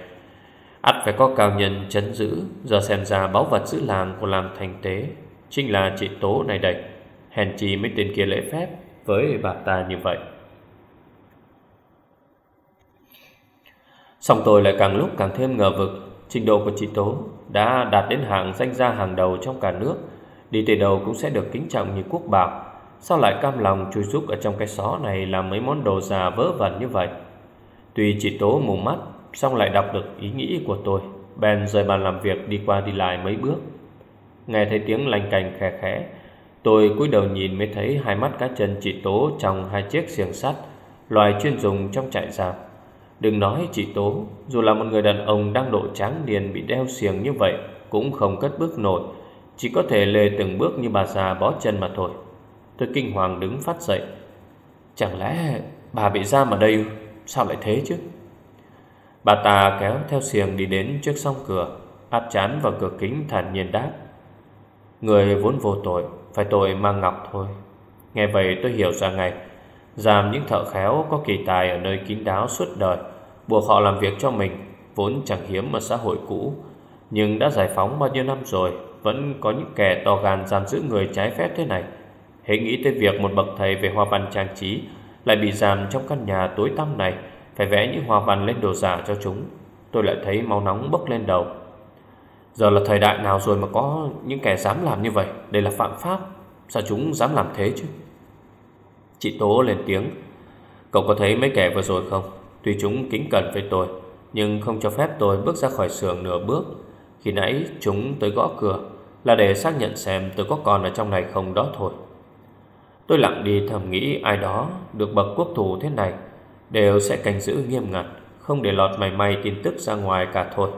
ắt phải có cao nhân chấn giữ, Giờ xem ra báu vật giữ làng của làm thành tế Chính là chị Tố này đây. Hèn chi mấy tên kia lễ phép Với bà ta như vậy. Xong tôi lại càng lúc càng thêm ngờ vực, Trình độ của chị Tố đã đạt đến hạng danh gia hàng đầu trong cả nước, Đi tới đầu cũng sẽ được kính trọng như quốc bảo Sao lại cam lòng chui rúc ở trong cái xó này Làm mấy món đồ già vớ vẩn như vậy? Tuy chị Tố mù mắt Xong lại đọc được ý nghĩ của tôi, Bèn rời bàn làm việc đi qua đi lại mấy bước. Nghe thấy tiếng lành cành khẽ khẽ Tôi cúi đầu nhìn mới thấy hai mắt cá chân chị Tố trong hai chiếc xiềng sắt, Loài chuyên dùng trong trại giam. Đừng nói chị Tố, Dù là một người đàn ông đang độ tráng niên bị đeo xiềng như vậy Cũng không cất bước nổi, Chỉ có thể lê từng bước như bà già bó chân mà thôi. Tôi kinh hoàng đứng phát dậy. Chẳng lẽ bà bị giam ở đây, Sao lại thế chứ? Bà ta kéo theo xiềng đi đến trước song cửa, Áp chán vào cửa kính thản nhiên đáp. Người vốn vô tội phải tôi mang ngọc thôi. Nghe vậy tôi hiểu ra ngay. Giảm những thợ khéo có kỳ tài ở nơi kín đáo suốt đời, Buộc họ làm việc cho mình, Vốn chẳng hiếm ở xã hội cũ. Nhưng đã giải phóng bao nhiêu năm rồi, Vẫn có những kẻ to gan giam giữ người trái phép thế này. Hãy nghĩ tới việc một bậc thầy về hoa văn trang trí Lại bị giam trong căn nhà tối tăm này, Phải vẽ những hoa văn lên đồ giả cho chúng. Tôi lại thấy máu nóng bốc lên đầu. Giờ là thời đại nào rồi mà có những kẻ dám làm như vậy? Đây là phạm pháp. Sao chúng dám làm thế chứ? Chị Tố lên tiếng. Cậu có thấy mấy kẻ vừa rồi không? Tuy chúng kính cẩn với tôi, Nhưng không cho phép tôi bước ra khỏi sườn nửa bước. Khi nãy chúng tới gõ cửa, Là để xác nhận xem tôi có còn ở trong này không đó thôi. Tôi lặng đi thầm nghĩ ai đó Được bậc quốc thủ thế này Đều sẽ cảnh giữ nghiêm ngặt, Không để lọt mày may tin tức ra ngoài cả thôi.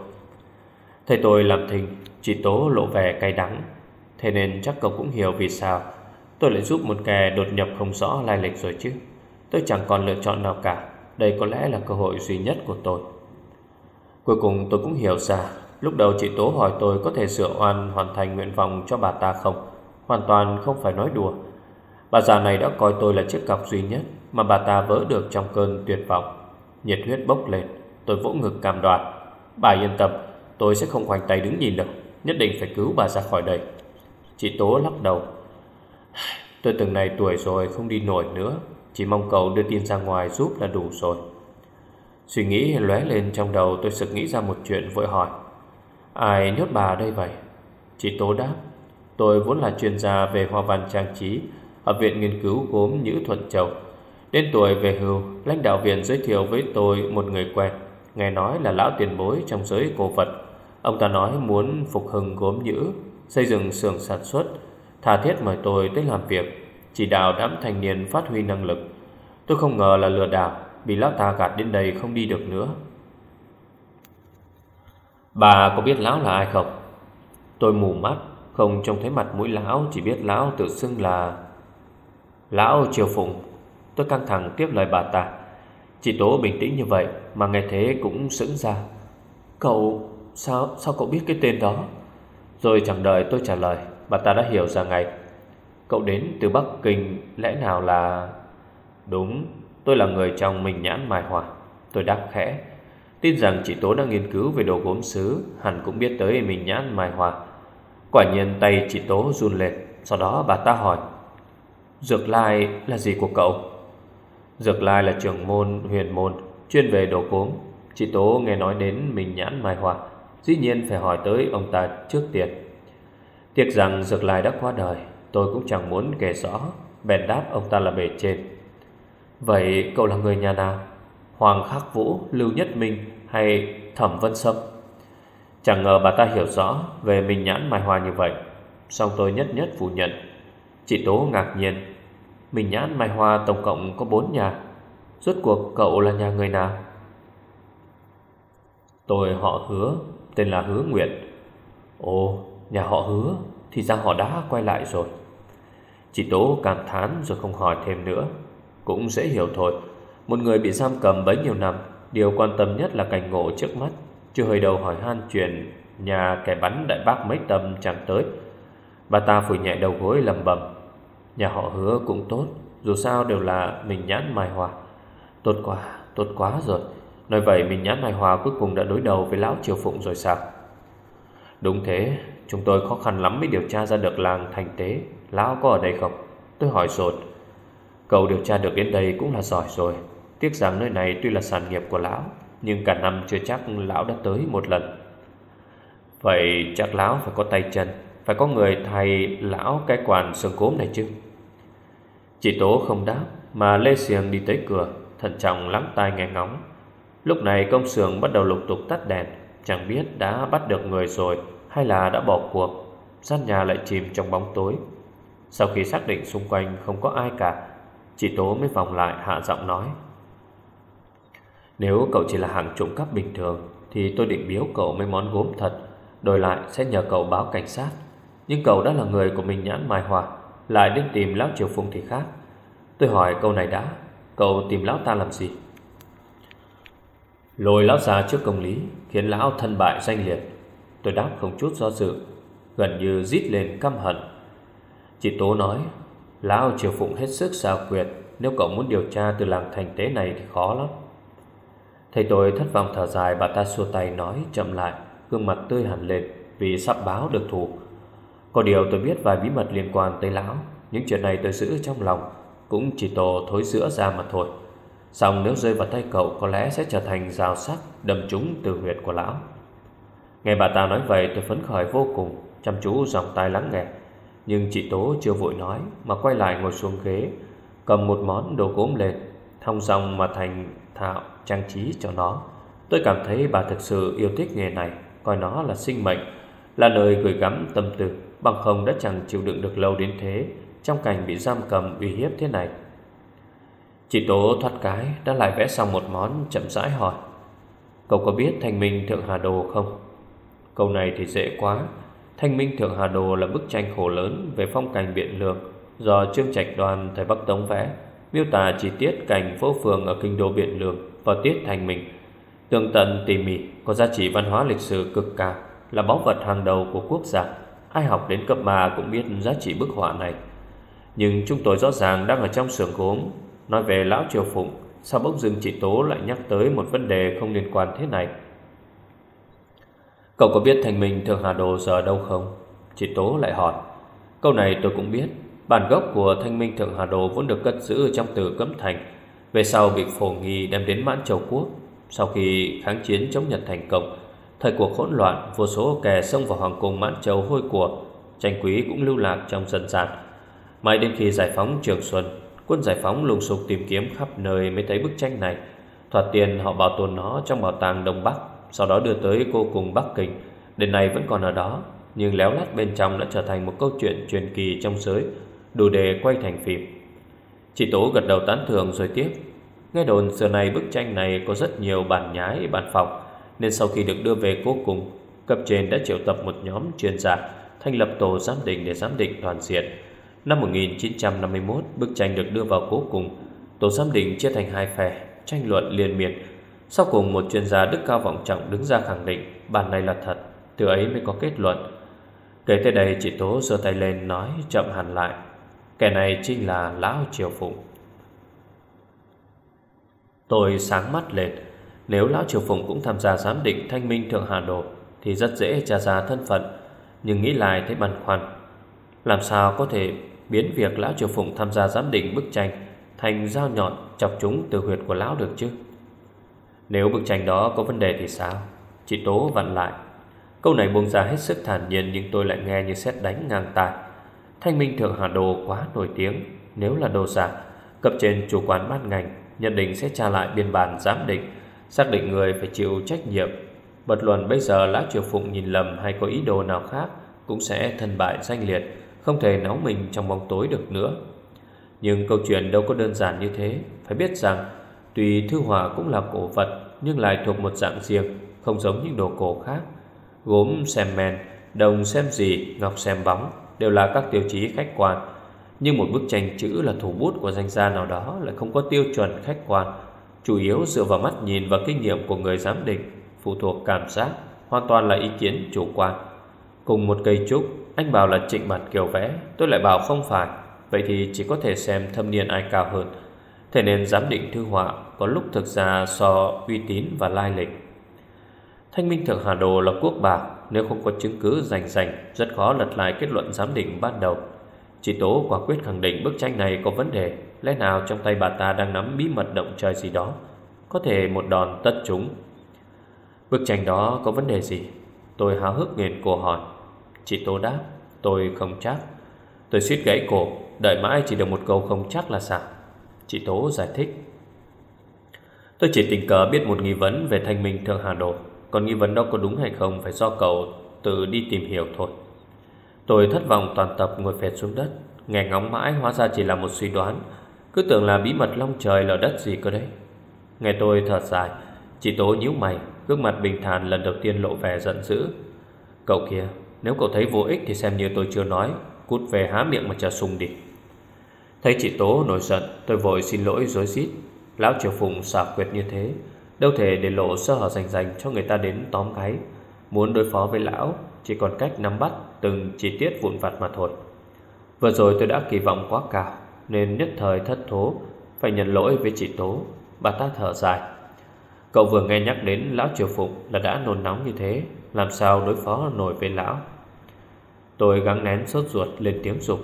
Thầy tôi làm thình, Chỉ tố lộ vẻ cay đắng. Thế nên chắc cậu cũng hiểu vì sao. Tôi lại giúp một kẻ đột nhập không rõ lai lịch rồi chứ. Tôi chẳng còn lựa chọn nào cả. Đây có lẽ là cơ hội duy nhất của tôi. Cuối cùng tôi cũng hiểu ra, Lúc đầu chị Tố hỏi tôi có thể sửa oan hoàn thành nguyện vọng cho bà ta không? Hoàn toàn không phải nói đùa. Bà già này đã coi tôi là chiếc cọc duy nhất Mà bà ta vỡ được trong cơn tuyệt vọng. Nhiệt huyết bốc lên, Tôi vỗ ngực cam đoan. Bà yên tâm Tôi sẽ không khoanh tay đứng nhìn đâu Nhất định phải cứu bà ra khỏi đây. Chị Tố lắc đầu. Tôi từng này tuổi rồi không đi nổi nữa, Chỉ mong cậu đưa tin ra ngoài giúp là đủ rồi. Suy nghĩ lóe lên trong đầu, tôi sực nghĩ ra một chuyện vội hỏi. Ai nhốt bà đây vậy? Chị Tố đáp. Tôi vốn là chuyên gia về hoa văn trang trí, Ở Viện Nghiên cứu gốm Nhữ Thuận Châu. Đến tuổi về hưu, Lãnh đạo viện giới thiệu với tôi một người quen, Nghe nói là lão tiền bối trong giới cổ vật. Ông ta nói muốn phục hưng gốm nhữ, Xây dựng xưởng sản xuất, Tha thiết mời tôi tới làm việc, Chỉ đạo đám thanh niên phát huy năng lực. Tôi không ngờ là lừa đảo, Bị lão ta gạt đến đây không đi được nữa. Bà có biết lão là ai không? Tôi mù mắt, Không trông thấy mặt mũi lão, Chỉ biết lão tự xưng là Lão Triều Phụng. Tôi căng thẳng tiếp lời bà ta. Chị Tố bình tĩnh như vậy Mà nghe thế cũng sững ra. Cậu Sao sao cậu biết cái tên đó? Rồi chẳng đợi tôi trả lời, Bà ta đã hiểu ra ngay. Cậu đến từ Bắc Kinh, Lẽ nào là Đúng, tôi là người trong Minh Nhãn Mai Hòa. Tôi đáp khẽ. Tin rằng chị Tố đã nghiên cứu về đồ gốm sứ Hẳn cũng biết tới Minh Nhãn Mai Hòa. Quả nhiên tay chị Tố run lên, Sau đó bà ta hỏi, Dược lai là gì của cậu? Dược lai là trưởng môn, huyền môn Chuyên về đồ gốm. Chị Tố nghe nói đến Minh Nhãn Mai Hòa. Dĩ nhiên phải hỏi tới ông ta trước tiên Tiếc rằng Dược Lai đã qua đời Tôi cũng chẳng muốn kể rõ Bèn đáp ông ta là bề trên Vậy cậu là người nhà nào? Hoàng Khắc Vũ, Lưu Nhất Minh hay Thẩm Vân Sâm? Chẳng ngờ bà ta hiểu rõ về mình nhãn mai hoa như vậy Xong tôi nhất nhất phủ nhận Chị Tố ngạc nhiên Mình nhãn mai hoa tổng cộng có bốn nhà Rốt cuộc cậu là nhà người nào? Tôi họ hứa Tên là Hứa Nguyện Ồ Nhà họ hứa Thì ra họ đã quay lại rồi. Chị Tố cảm thán rồi không hỏi thêm nữa. Cũng dễ hiểu thôi Một người bị giam cầm bấy nhiêu năm Điều quan tâm nhất là cảnh ngộ trước mắt. Chưa hơi đầu hỏi han chuyện Nhà kẻ bắn đại bác mấy tâm chẳng tới. Bà ta phủi nhẹ đầu gối lầm bầm. Nhà họ hứa cũng tốt Dù sao đều là mình nhãn mai hòa Tốt quá, tốt quá rồi. Nói vậy mình nhãn mai hòa cuối cùng đã đối đầu với lão triều phụng rồi sao? Đúng thế, Chúng tôi khó khăn lắm mới điều tra ra được làng thành tế. Lão có ở đây không? Tôi hỏi rồi Cậu điều tra được đến đây cũng là giỏi rồi. Tiếc rằng nơi này tuy là sản nghiệp của lão, Nhưng cả năm chưa chắc lão đã tới một lần. Vậy chắc lão phải có tay chân, Phải có người thay lão cái quản sườn cốm này chứ? Chị Tố không đáp, Mà Lê Siềng đi tới cửa, Thận trọng lắng tai nghe ngóng. Lúc này công xưởng bắt đầu lục tục tắt đèn. Chẳng biết đã bắt được người rồi Hay là đã bỏ cuộc. Sát nhà lại chìm trong bóng tối. Sau khi xác định xung quanh không có ai cả, Chị Tố mới vòng lại hạ giọng nói. Nếu cậu chỉ là hàng trộm cắp bình thường, Thì tôi định biếu cậu mấy món gốm thật. Đổi lại sẽ nhờ cậu báo cảnh sát. Nhưng cậu đã là người của mình nhãn mai hòa Lại đến tìm Lão Triều Phung thì khác. Tôi hỏi câu này đã, Cậu tìm Lão ta làm gì? Lôi Lão già trước công lý, Khiến Lão thân bại danh liệt. Tôi đáp không chút do dự, Gần như rít lên căm hận. Chị Tố nói, Lão Triều Phụng hết sức xào quyệt, Nếu cậu muốn điều tra từ làng thành tế này thì khó lắm. Thầy tôi thất vọng thở dài, Bà ta xua tay nói chậm lại, Gương mặt tươi hẳn lên Vì sắp báo được thủ Có điều tôi biết vài bí mật liên quan tới lão, Những chuyện này tôi giữ trong lòng, Cũng chỉ tổ thối giữa ra mà thôi. Xong nếu rơi vào tay cậu Có lẽ sẽ trở thành rào sắc Đâm trúng từ huyệt của lão. Nghe bà ta nói vậy, tôi phấn khởi vô cùng, Chăm chú dòng tai lắng nghe. Nhưng chị Tố chưa vội nói, Mà quay lại ngồi xuống ghế, Cầm một món đồ gốm lên Thông dòng mà thành thạo trang trí cho nó. Tôi cảm thấy bà thực sự yêu thích nghề này, Coi nó là sinh mệnh, Là nơi gửi gắm tâm tư, Bằng không đã chẳng chịu đựng được lâu đến thế, Trong cảnh bị giam cầm uy hiếp thế này. Chị Tố thoát cái, Đã lại vẽ xong một món chậm rãi hỏi. Cậu có biết Thanh Minh Thượng Hà Đồ không? Câu này thì dễ quá. Thanh Minh Thượng Hà Đồ là bức tranh khổ lớn Về phong cảnh biện lược Do Trương Trạch Đoàn thời Bắc Tống vẽ, Miêu tả chi tiết cảnh phố phường Ở kinh đô biện lược Và tiết thành mình Tường tận tỉ mỉ, Có giá trị văn hóa lịch sử cực cao Là báu vật hàng đầu của quốc gia. Ai học đến cấp 3 cũng biết giá trị bức họa này. Nhưng chúng tôi rõ ràng đang ở trong xưởng gốm. Nói về Lão Triều Phụng, Sao bỗng dưng chị Tố lại nhắc tới Một vấn đề không liên quan thế này? Cậu có biết thành minh Thường Hà Đồ giờ đâu không? Chị Tố lại hỏi. Câu này tôi cũng biết. Bản gốc của thanh minh Thượng Hà Đồ vốn được cất giữ trong từ Cấm Thành, Về sau bị phổ nghi đem đến Mãn Châu Quốc. Sau khi kháng chiến chống Nhật thành công, Thời cuộc hỗn loạn, Vô số kẻ xông vào Hoàng cung Mãn Châu hôi của, Tranh quý cũng lưu lạc trong dân gian. Mãi đến khi giải phóng Trường Xuân Quân giải phóng lùng sục tìm kiếm khắp nơi Mới thấy bức tranh này. Thoạt tiền họ bảo tồn nó trong bảo tàng Đông Bắc Sau đó đưa tới cô cùng Bắc Kinh. Đến nay vẫn còn ở đó Nhưng léo lát bên trong đã trở thành một câu chuyện truyền kỳ trong giới Đủ để quay thành phim. Chị Tố gật đầu tán thưởng rồi tiếp. Nghe đồn giờ này bức tranh này có rất nhiều bản nhái, bản phọc Nên sau khi được đưa về cố cùng Cấp trên đã triệu tập một nhóm chuyên gia Thành lập tổ giám định để giám định toàn diện. Năm 1951 Bức tranh được đưa vào cố cùng. Tổ giám định chia thành hai phe, Tranh luận liên miên. Sau cùng, một chuyên gia đức cao vọng trọng đứng ra khẳng định, Bản này là thật, Từ ấy mới có kết luận. Kể tới đây, chị Tố giơ tay lên nói chậm hẳn lại, Kẻ này chính là Lão Triều Phụng. Tôi sáng mắt lên, Nếu Lão Triều Phụng cũng tham gia giám định thanh minh Thượng Hà Đồ, Thì rất dễ tra ra thân phận, Nhưng nghĩ lại thấy băn khoăn. Làm sao có thể biến việc Lão Triều Phụng tham gia giám định bức tranh Thành dao nhọn chọc chúng từ huyệt của Lão được chứ? Nếu bức tranh đó có vấn đề thì sao? Chị Tố vặn lại. Câu này buông ra hết sức thản nhiên Nhưng tôi lại nghe như xét đánh ngang tai. Thanh minh thượng hà đồ quá nổi tiếng. Nếu là đồ giả, Cấp trên chủ quán ban ngành Nhận định sẽ tra lại biên bản giám định, Xác định người phải chịu trách nhiệm. Bất luận bây giờ Lã Triều Phụng nhìn lầm Hay có ý đồ nào khác, Cũng sẽ thân bại danh liệt. Không thể nấu mình trong bóng tối được nữa. Nhưng câu chuyện đâu có đơn giản như thế. Phải biết rằng, tùy thư họa cũng là cổ vật, Nhưng lại thuộc một dạng riêng, Không giống những đồ cổ khác. Gốm xem men, Đồng xem gì Ngọc xem bóng đều là các tiêu chí khách quan. Nhưng một bức tranh chữ là thủ bút của danh gia nào đó lại không có tiêu chuẩn khách quan, chủ yếu dựa vào mắt nhìn và kinh nghiệm của người giám định, phụ thuộc cảm giác, hoàn toàn là ý kiến chủ quan. Cùng một cây trúc anh bảo là trịnh mặt kiểu vẽ, tôi lại bảo không phải. Vậy thì chỉ có thể xem thâm niên ai cao hơn. Thế nên giám định thư họa Có lúc thực ra so uy tín và lai lịch. Thanh minh thượng Hà Đồ là quốc bạc Nếu không có chứng cứ rành rành, Rất khó lật lại kết luận giám định ban đầu. Chị Tố quả quyết khẳng định bức tranh này có vấn đề, Lẽ nào trong tay bà ta đang nắm bí mật động trời gì đó? Có thể một đòn tất chúng. Bức tranh đó có vấn đề gì? Tôi háo hức nghiền cổ hỏi. Chị Tố đáp, Tôi không chắc. Tôi suýt gãy cổ, Đợi mãi chỉ được một câu không chắc là sao? Chị Tố giải thích. Tôi chỉ tình cờ biết một nghi vấn về thanh minh thượng Hà Đồ Còn nghi vấn đó có đúng hay không Phải do cậu tự đi tìm hiểu thôi. Tôi thất vọng toàn tập ngồi phệt xuống đất. Nghe ngóng mãi hóa ra chỉ là một suy đoán. Cứ tưởng là bí mật long trời lở đất gì cơ đấy. Nghe tôi thở dài, Chị Tố nhíu mày, Gương mặt bình thản lần đầu tiên lộ vẻ giận dữ. Cậu kia nếu cậu thấy vô ích thì xem như tôi chưa nói. Cút về há miệng mà chờ sung đi. Thấy chị Tố nổi giận, Tôi vội xin lỗi dối rít. Lão Triều Phùng xả quyệt như thế, Đâu thể để lộ sơ hở rành rành cho người ta đến tóm gáy. Muốn đối phó với lão, Chỉ còn cách nắm bắt từng chi tiết vụn vặt mà thôi. Vừa rồi tôi đã kỳ vọng quá cao Nên nhất thời thất thố, Phải nhận lỗi với chị Tố. Bà ta thở dài. Cậu vừa nghe nhắc đến lão triều phụng Là đã nôn nóng như thế. Làm sao đối phó nổi với lão? Tôi gắng nén sốt ruột lên tiếng dục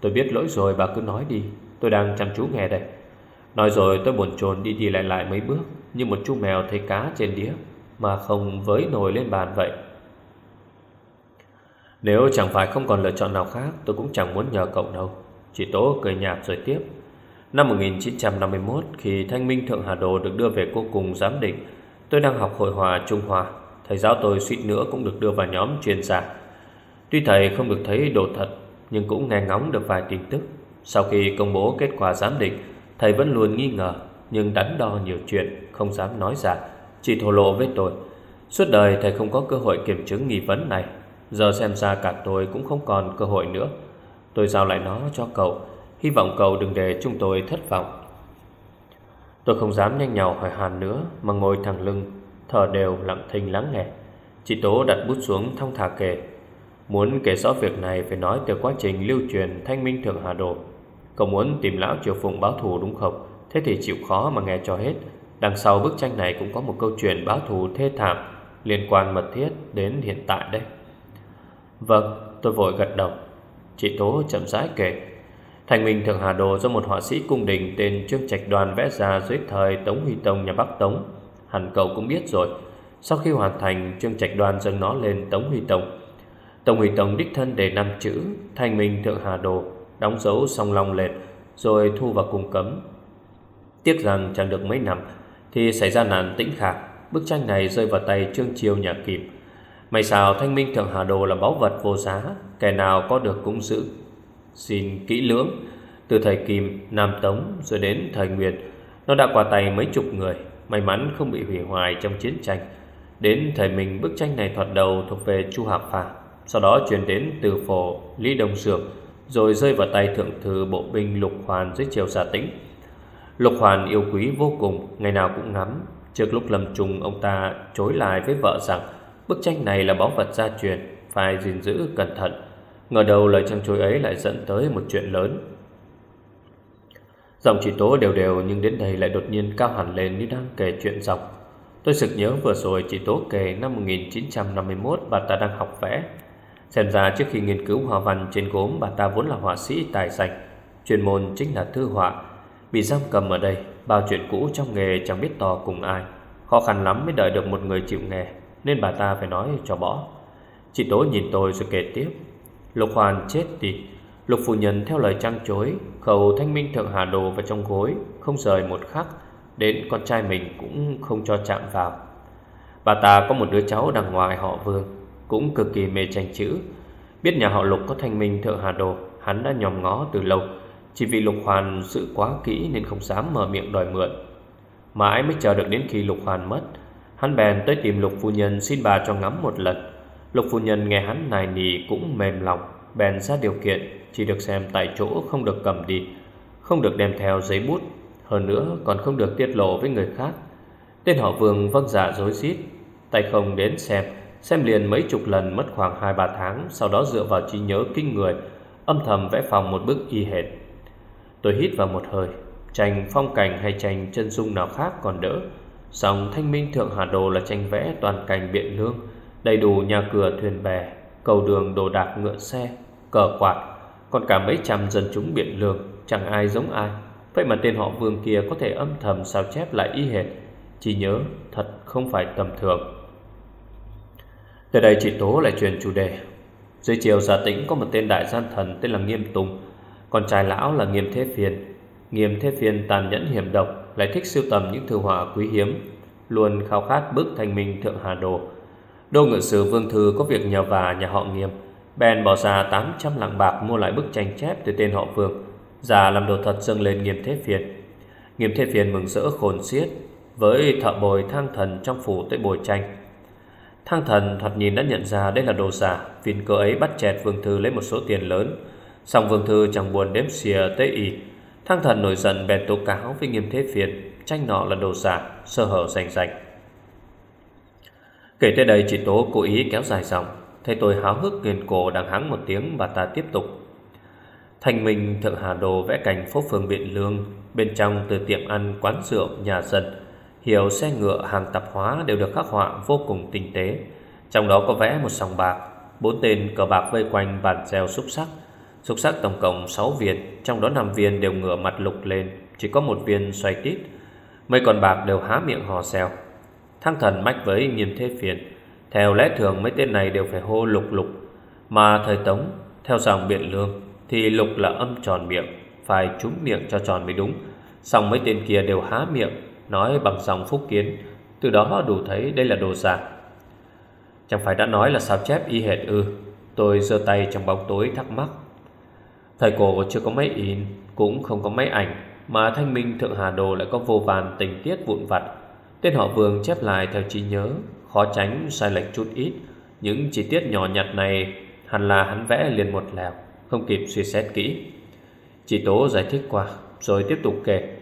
Tôi biết lỗi rồi, bà cứ nói đi. Tôi đang chăm chú nghe đây. Nói rồi tôi buồn chồn đi đi lại lại mấy bước, Như một chú mèo thấy cá trên đĩa, Mà không với nồi lên bàn vậy. Nếu chẳng phải không còn lựa chọn nào khác, Tôi cũng chẳng muốn nhờ cậu đâu. Chị Tố cười nhạt rồi tiếp. Năm 1951 khi Thanh Minh Thượng Hà Đồ được đưa về cô cùng giám định, Tôi đang học hội hòa Trung Hoa. Thầy giáo tôi suýt nữa cũng được đưa vào nhóm chuyên gia. Tuy thầy không được thấy đồ thật, Nhưng cũng nghe ngóng được vài tin tức. Sau khi công bố kết quả giám định, Thầy vẫn luôn nghi ngờ, Nhưng đắn đo nhiều chuyện, Không dám nói ra. Chỉ thổ lộ với tôi, Suốt đời thầy không có cơ hội kiểm chứng nghi vấn này. Giờ xem ra cả tôi cũng không còn cơ hội nữa. Tôi giao lại nó cho cậu. Hy vọng cậu đừng để chúng tôi thất vọng. Tôi không dám nhanh nhào hỏi hàn nữa, Mà ngồi thẳng lưng. Thở đều lặng thinh lắng nghe. Chị Tố đặt bút xuống thong thả kể, Muốn kể rõ việc này Phải nói từ quá trình lưu truyền Thanh Minh Thượng Hà Đồ. Cậu muốn tìm lão triều phụng báo thù đúng không? Thế thì chịu khó mà nghe cho hết. Đằng sau bức tranh này cũng có một câu chuyện báo thù thê thảm Liên quan mật thiết đến hiện tại đây Vâng tôi vội gật đầu. Chị Tố chậm rãi kể Thành Minh Thượng Hà Đồ do một họa sĩ cung đình tên Trương Trạch Đoàn vẽ ra dưới thời Tống Huy Tông nhà Bắc Tống. Hẳn cậu cũng biết rồi. Sau khi hoàn thành, Trương Trạch Đoàn dâng nó lên Tống Huy Tông. Tống Huy Tông đích thân để năm chữ Thành Minh Thượng Hà Đồ, đóng dấu song long lên, rồi thu vào cung cấm. Tiếc rằng chẳng được mấy năm, thì xảy ra nạn tĩnh khạc. Bức tranh này rơi vào tay Trương Chiêu nhà Kim. May sao Thanh Minh Thượng Hà Đồ là báu vật vô giá, kẻ nào có được cũng giữ Xin kỹ lưỡng Từ thời Kim, Nam Tống rồi đến thời Nguyệt Nó đã qua tay mấy chục người May mắn không bị hủy hoại trong chiến tranh. Đến thời mình bức tranh này thoạt đầu thuộc về Chu Hạp Phàm, Sau đó chuyển đến từ phổ Lý Đông Sược Rồi rơi vào tay thượng thư bộ binh Lục Hoàn dưới triều Gia Tĩnh. Lục Hoàn yêu quý vô cùng Ngày nào cũng ngắm. Trước lúc lâm trùng ông ta chối lại với vợ rằng Bức tranh này là báu vật gia truyền Phải gìn giữ cẩn thận. Ngờ đầu lời trăng trối ấy lại dẫn tới một chuyện lớn. Giọng chỉ tố đều đều nhưng đến đây lại đột nhiên cao hẳn lên như đang kể chuyện dọc. Tôi sực nhớ vừa rồi chị Tố kể năm 1951 bà ta đang học vẽ. Xem ra trước khi nghiên cứu hòa văn trên gốm bà ta vốn là họa sĩ tài sạch, Chuyên môn chính là thư họa. Bị giam cầm ở đây Bao chuyện cũ trong nghề chẳng biết tò cùng ai. Khó khăn lắm mới đợi được một người chịu nghề Nên bà ta phải nói cho bỏ. Chị Tố nhìn tôi rồi kể tiếp. Lục Hoàn chết đi. Lục phu nhân theo lời trăng chối, Khẩu thanh minh thượng hà đồ vào trong gối, Không rời một khắc, Đến con trai mình cũng không cho chạm vào. Bà ta có một đứa cháu đằng ngoài họ Vương, Cũng cực kỳ mê tranh chữ. Biết nhà họ Lục có thanh minh thượng hà đồ, Hắn đã nhòm ngó từ lâu. Chỉ vì Lục Hoàn sự quá kỹ Nên không dám mở miệng đòi mượn. Mãi mới chờ được đến khi Lục Hoàn mất, Hắn bèn tới tìm Lục phu nhân Xin bà cho ngắm một lần. Lục phu nhân nghe hắn nài nỉ cũng mềm lòng. Bèn ra điều kiện, Chỉ được xem tại chỗ không được cầm đi, Không được đem theo giấy bút, Hơn nữa còn không được tiết lộ với người khác. Tên họ vương vâng dạ dối rít, Tay không đến xem Xem liền mấy chục lần mất khoảng 2-3 tháng, Sau đó dựa vào trí nhớ kinh người, Âm thầm vẽ phòng một bức y hệt. Tôi hít vào một hơi, Tranh phong cảnh hay tranh chân dung nào khác còn đỡ. Song thanh minh thượng Hà Đồ là tranh vẽ toàn cảnh biện lương, Đầy đủ nhà cửa thuyền bè, Cầu đường đồ đạc ngựa xe. Cờ quạt. Còn cả mấy trăm dân chúng biện lương Chẳng ai giống ai. Vậy mà tên họ vương kia có thể âm thầm sao chép lại y hệt. Chỉ nhớ, thật không phải tầm thường. Từ đây chị Tố lại truyền chủ đề. Dưới chiều giả tĩnh có một tên đại gian thần tên là Nghiêm Tùng, còn trai lão là Nghiêm Thế Phiền Nghiêm Thế Phiền tàn nhẫn hiểm độc, Lại thích sưu tầm những thư họa quý hiếm, Luôn khao khát bức thành minh thượng hà đồ. Đô ngự sử Vương Thư có việc nhờ và nhà họ Nghiêm. Bèn bỏ ra 800 lạng bạc mua lại bức tranh chép từ tên họ Vương. Giả làm đồ thật dâng lên Nghiêm Thế Phiền Nghiêm Thế Phiền mừng rỡ khôn xiết Với thợ bồi thang thần trong phủ tới bồi tranh. Thang thần thoạt nhìn đã nhận ra đây là đồ giả viên cơ ấy bắt chẹt Vương Thư lấy một số tiền lớn. Xong Vương Thư chẳng buồn đếm xìa tới ý Thang thần nổi giận bèn tố cáo với Nghiêm Thế Phiền Tranh nọ là đồ giả, sơ hở rành rành Kể tới đây chỉ Tố cố ý kéo dài dòng. Thấy tôi háo hức nghiền cổ đang hắng một tiếng Bà ta tiếp tục. Thành Minh Thượng Hà Đồ vẽ cảnh phố phường Biện Lương Bên trong từ tiệm ăn, quán rượu, nhà dân. Hiểu xe ngựa, hàng tạp hóa đều được khắc họa vô cùng tinh tế. Trong đó có vẽ một sòng bạc Bốn tên cờ bạc vây quanh bàn gieo xúc sắc. Xúc sắc tổng cộng 6 viên Trong đó 5 viên đều ngửa mặt lục lên Chỉ có một viên xoay tít. Mấy con bạc đều há miệng hò xèo. Thăng thần mách với nghiêm thế phiền. Theo lẽ thường mấy tên này đều phải hô lục lục. Mà thời tống, Theo dòng biện lương, Thì lục là âm tròn miệng, Phải trúng miệng cho tròn mới đúng. Xong mấy tên kia đều há miệng, Nói bằng dòng phúc kiến. Từ đó đủ thấy đây là đồ giả. Chẳng phải đã nói là sao chép y hệt ư? Tôi giơ tay trong bóng tối thắc mắc. Thời cổ chưa có máy in, Cũng không có máy ảnh, Mà thanh minh Thượng Hà Đồ lại có vô vàn tình tiết vụn vặt. Tên họ Vương chép lại theo trí nhớ. Khó tránh sai lệch chút ít. Những chi tiết nhỏ nhặt này Hẳn là hắn vẽ liền một lèo, Không kịp suy xét kỹ. Chị Tố giải thích qua, Rồi tiếp tục kể.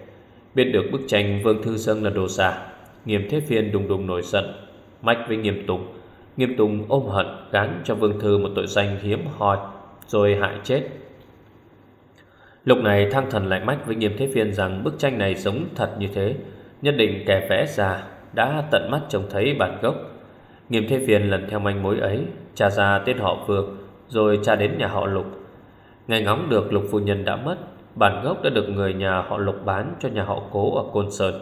Biết được bức tranh Vương Thư Sơn là đồ giả Nghiêm Thế Phiên đùng đùng nổi giận, Mách với Nghiêm Tùng. Nghiêm Tùng ôm hận, gán cho Vương Thư một tội danh hiếm hoi, Rồi hại chết. Lúc này thang thần lại mách với Nghiêm Thế Phiên rằng bức tranh này giống thật như thế, Nhất định kẻ vẽ ra đã tận mắt trông thấy bản gốc. Nghiêm Thế Phiền lần theo manh mối ấy, Tra ra tên họ Vương Rồi tra đến nhà họ Lục. Ngay ngóng được Lục Phu Nhân đã mất, Bản gốc đã được người nhà họ Lục bán cho nhà họ Cố ở Côn Sơn.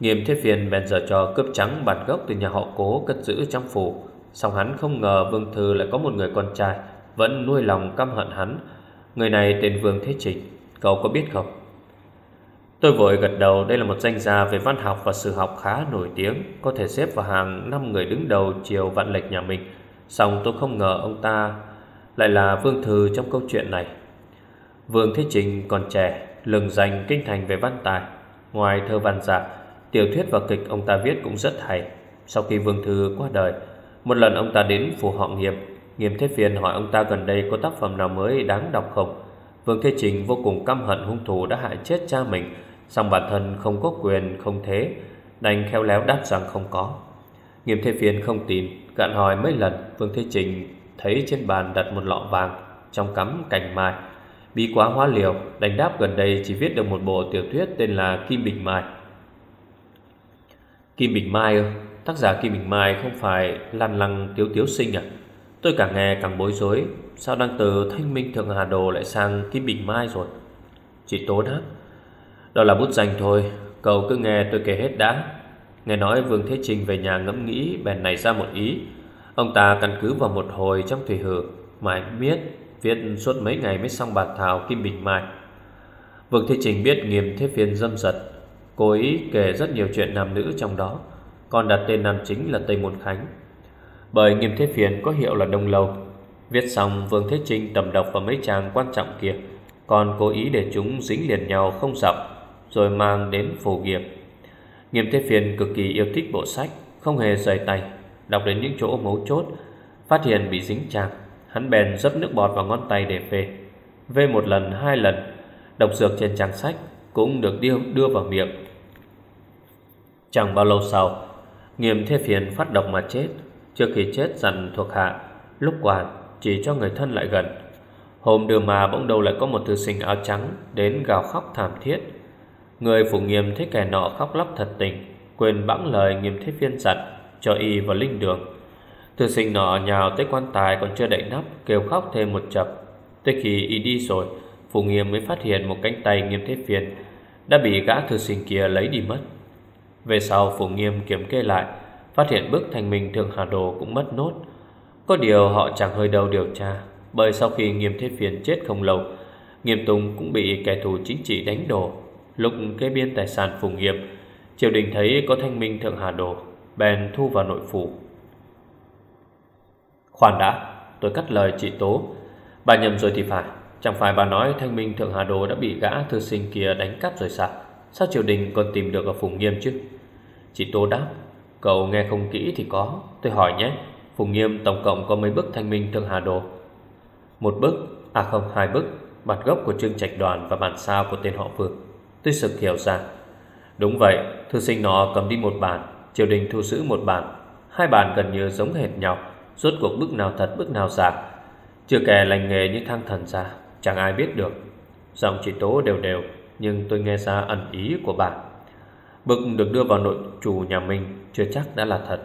Nghiêm Thế Phiền bèn giờ cho cướp trắng bản gốc từ nhà họ Cố cất giữ trong phủ. Song hắn không ngờ Vương Thư lại có một người con trai, Vẫn nuôi lòng căm hận hắn. Người này tên Vương Thế Trình, Cậu có biết không? Tôi vội gật đầu, đây là một danh gia về văn học và sử học khá nổi tiếng, Có thể xếp vào hàng năm người đứng đầu triều vạn lệch nhà mình. Xong tôi không ngờ ông ta lại là Vương Thư trong câu chuyện này. Vương Thế Trình còn trẻ, Lừng danh kinh thành về văn tài. Ngoài thơ văn giả Tiểu thuyết và kịch ông ta viết cũng rất hay. Sau khi Vương Thư qua đời, Một lần ông ta đến phủ họ Nghiêm Nghiêm Thế Phiên hỏi ông ta gần đây có tác phẩm nào mới đáng đọc không? Vương Thế Trình vô cùng căm hận hung thủ đã hại chết cha mình. Xong bản thân không có quyền, không thế, Đành khéo léo đáp rằng không có. Nghiêm Thế phiên không tin Gạn hỏi mấy lần, Vương Thế Trình thấy trên bàn đặt một lọ vàng Trong cắm cành mai. Bí quá hóa liều, Đành đáp gần đây chỉ viết được một bộ tiểu thuyết Tên là Kim Bình Mai. Kim Bình Mai ư? Tác giả Kim Bình Mai không phải Lan lăng tiếu tiếu sinh à? Tôi càng nghe càng bối rối, Sao đang từ Thanh Minh Thượng Hà Đồ lại sang Kim Bình Mai rồi? Chị Tố đáp đó là bút danh thôi. Cậu cứ nghe tôi kể hết đã. Nghe nói Vương Thế Trình về nhà ngẫm nghĩ, Bèn này ra một ý. Ông ta căn cứ vào một hồi trong thủy hử, Mà anh biết, Viết suốt mấy ngày mới xong bản thảo Kim Bình mạch. Vương Thế Trình biết nghiêm thế phiên dâm giật Cố ý kể rất nhiều chuyện nam nữ trong đó. Còn đặt tên nam chính là Tây Môn Khánh. Bởi nghiêm thế phiền có hiệu là Đông Lâu. Viết xong, Vương Thế Trinh tầm độc vào mấy trang quan trọng kia. Còn cố ý để chúng dính liền nhau không dọc rồi mang đến phổ nghiệp. Nghiêm Thế Phiền cực kỳ yêu thích bộ sách Không hề rời tay. Đọc đến những chỗ mấu chốt Phát hiện bị dính trang Hắn bèn dấp nước bọt vào ngón tay để về Về một lần hai lần Độc dược trên trang sách Cũng được đưa, đưa vào miệng. Chẳng bao lâu sau Nghiêm Thế Phiền phát độc mà chết. Trước khi chết dặn thuộc hạ Lúc qua chỉ cho người thân lại gần. Hôm đưa mà bỗng đầu lại có một thư sinh áo trắng Đến gào khóc thảm thiết. Người phủ nghiêm thấy kẻ nọ khóc lóc thật tình, Quên bẵng lời nghiêm thế phiên dặn Cho y vào linh đường. Thư sinh nọ nhào tới quan tài còn chưa đậy nắp, Kêu khóc thêm một chập. Tới khi y đi rồi, Phủ nghiêm mới phát hiện một cánh tay nghiêm thế phiên Đã bị gã thư sinh kia lấy đi mất. Về sau, phủ nghiêm kiểm kê lại, Phát hiện bức thành minh thượng hà đồ cũng mất nốt. Có điều họ chẳng hơi đâu điều tra, Bởi sau khi nghiêm thế phiên chết không lâu, Nghiêm Tùng cũng bị kẻ thù chính trị đánh đổ. Lúc kế biên tài sản phủ nghiệp, Triều đình thấy có thanh minh thượng hà đồ, Bèn thu vào nội phủ. Khoan đã, Tôi cắt lời chị Tố. Bà nhầm rồi thì phải. Chẳng phải bà nói thanh minh thượng hà đồ đã bị gã thư sinh kia đánh cắp rồi sao? Sao triều đình còn tìm được ở Phùng Nghiêm chứ? Chị Tố đáp, Cậu nghe không kỹ thì có. Tôi hỏi nhé Phùng Nghiêm tổng cộng có mấy bức thanh minh thượng hà đồ? Một bức À không, hai bức Bản gốc của Trương Trạch Đoàn và bản sao của tên họ Vương Tôi sực hiểu ra Đúng vậy, Thư sinh nó cầm đi một bản, Triều đình thu giữ một bản. Hai bản gần như giống hệt nhau, Rốt cuộc bức nào thật bức nào giả. Chưa kể lành nghề như thang thần ra, Chẳng ai biết được. Giọng chị Tố đều đều, Nhưng tôi nghe ra ẩn ý của bà. Bức được đưa vào nội chủ nhà mình, Chưa chắc đã là thật.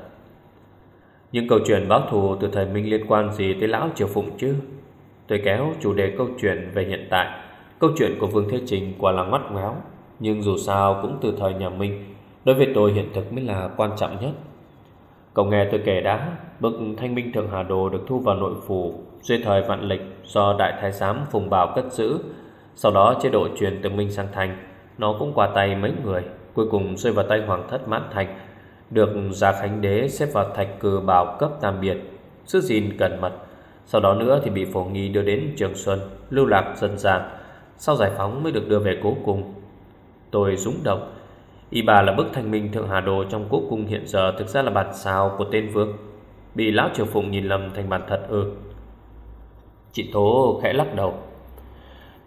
Những câu chuyện báo thù từ thời Minh liên quan gì tới lão Triều Phụng chứ? Tôi kéo chủ đề câu chuyện về hiện tại. Câu chuyện của Vương Thế Trình quả là ngoắt ngoéo. Nhưng dù sao cũng từ thời nhà Minh Đối với tôi hiện thực mới là quan trọng nhất. Cậu nghe tôi kể đã, Bức thanh minh thượng hà đồ được thu vào nội phủ Dưới thời vạn lịch Do đại thái giám Phùng Bảo cất giữ. Sau đó chế độ truyền từ Minh sang Thành, Nó cũng qua tay mấy người, Cuối cùng rơi vào tay Hoàng thất Mãn Thành, Được Gia Khánh Đế xếp vào thạch cử bảo cấp tam biệt, Giữ gìn cẩn mật. Sau đó nữa thì bị phổ nghi đưa đến Trường Xuân, Lưu lạc dân gian. Sau giải phóng mới được đưa về cố cung. Tôi rúng động. Y bà là bức thanh minh thượng hà đồ trong quốc cung hiện giờ Thực ra là bản sao của tên vương. Bị lão triều phụng nhìn lầm thành bản thật ư. Chị Tố khẽ lắc đầu.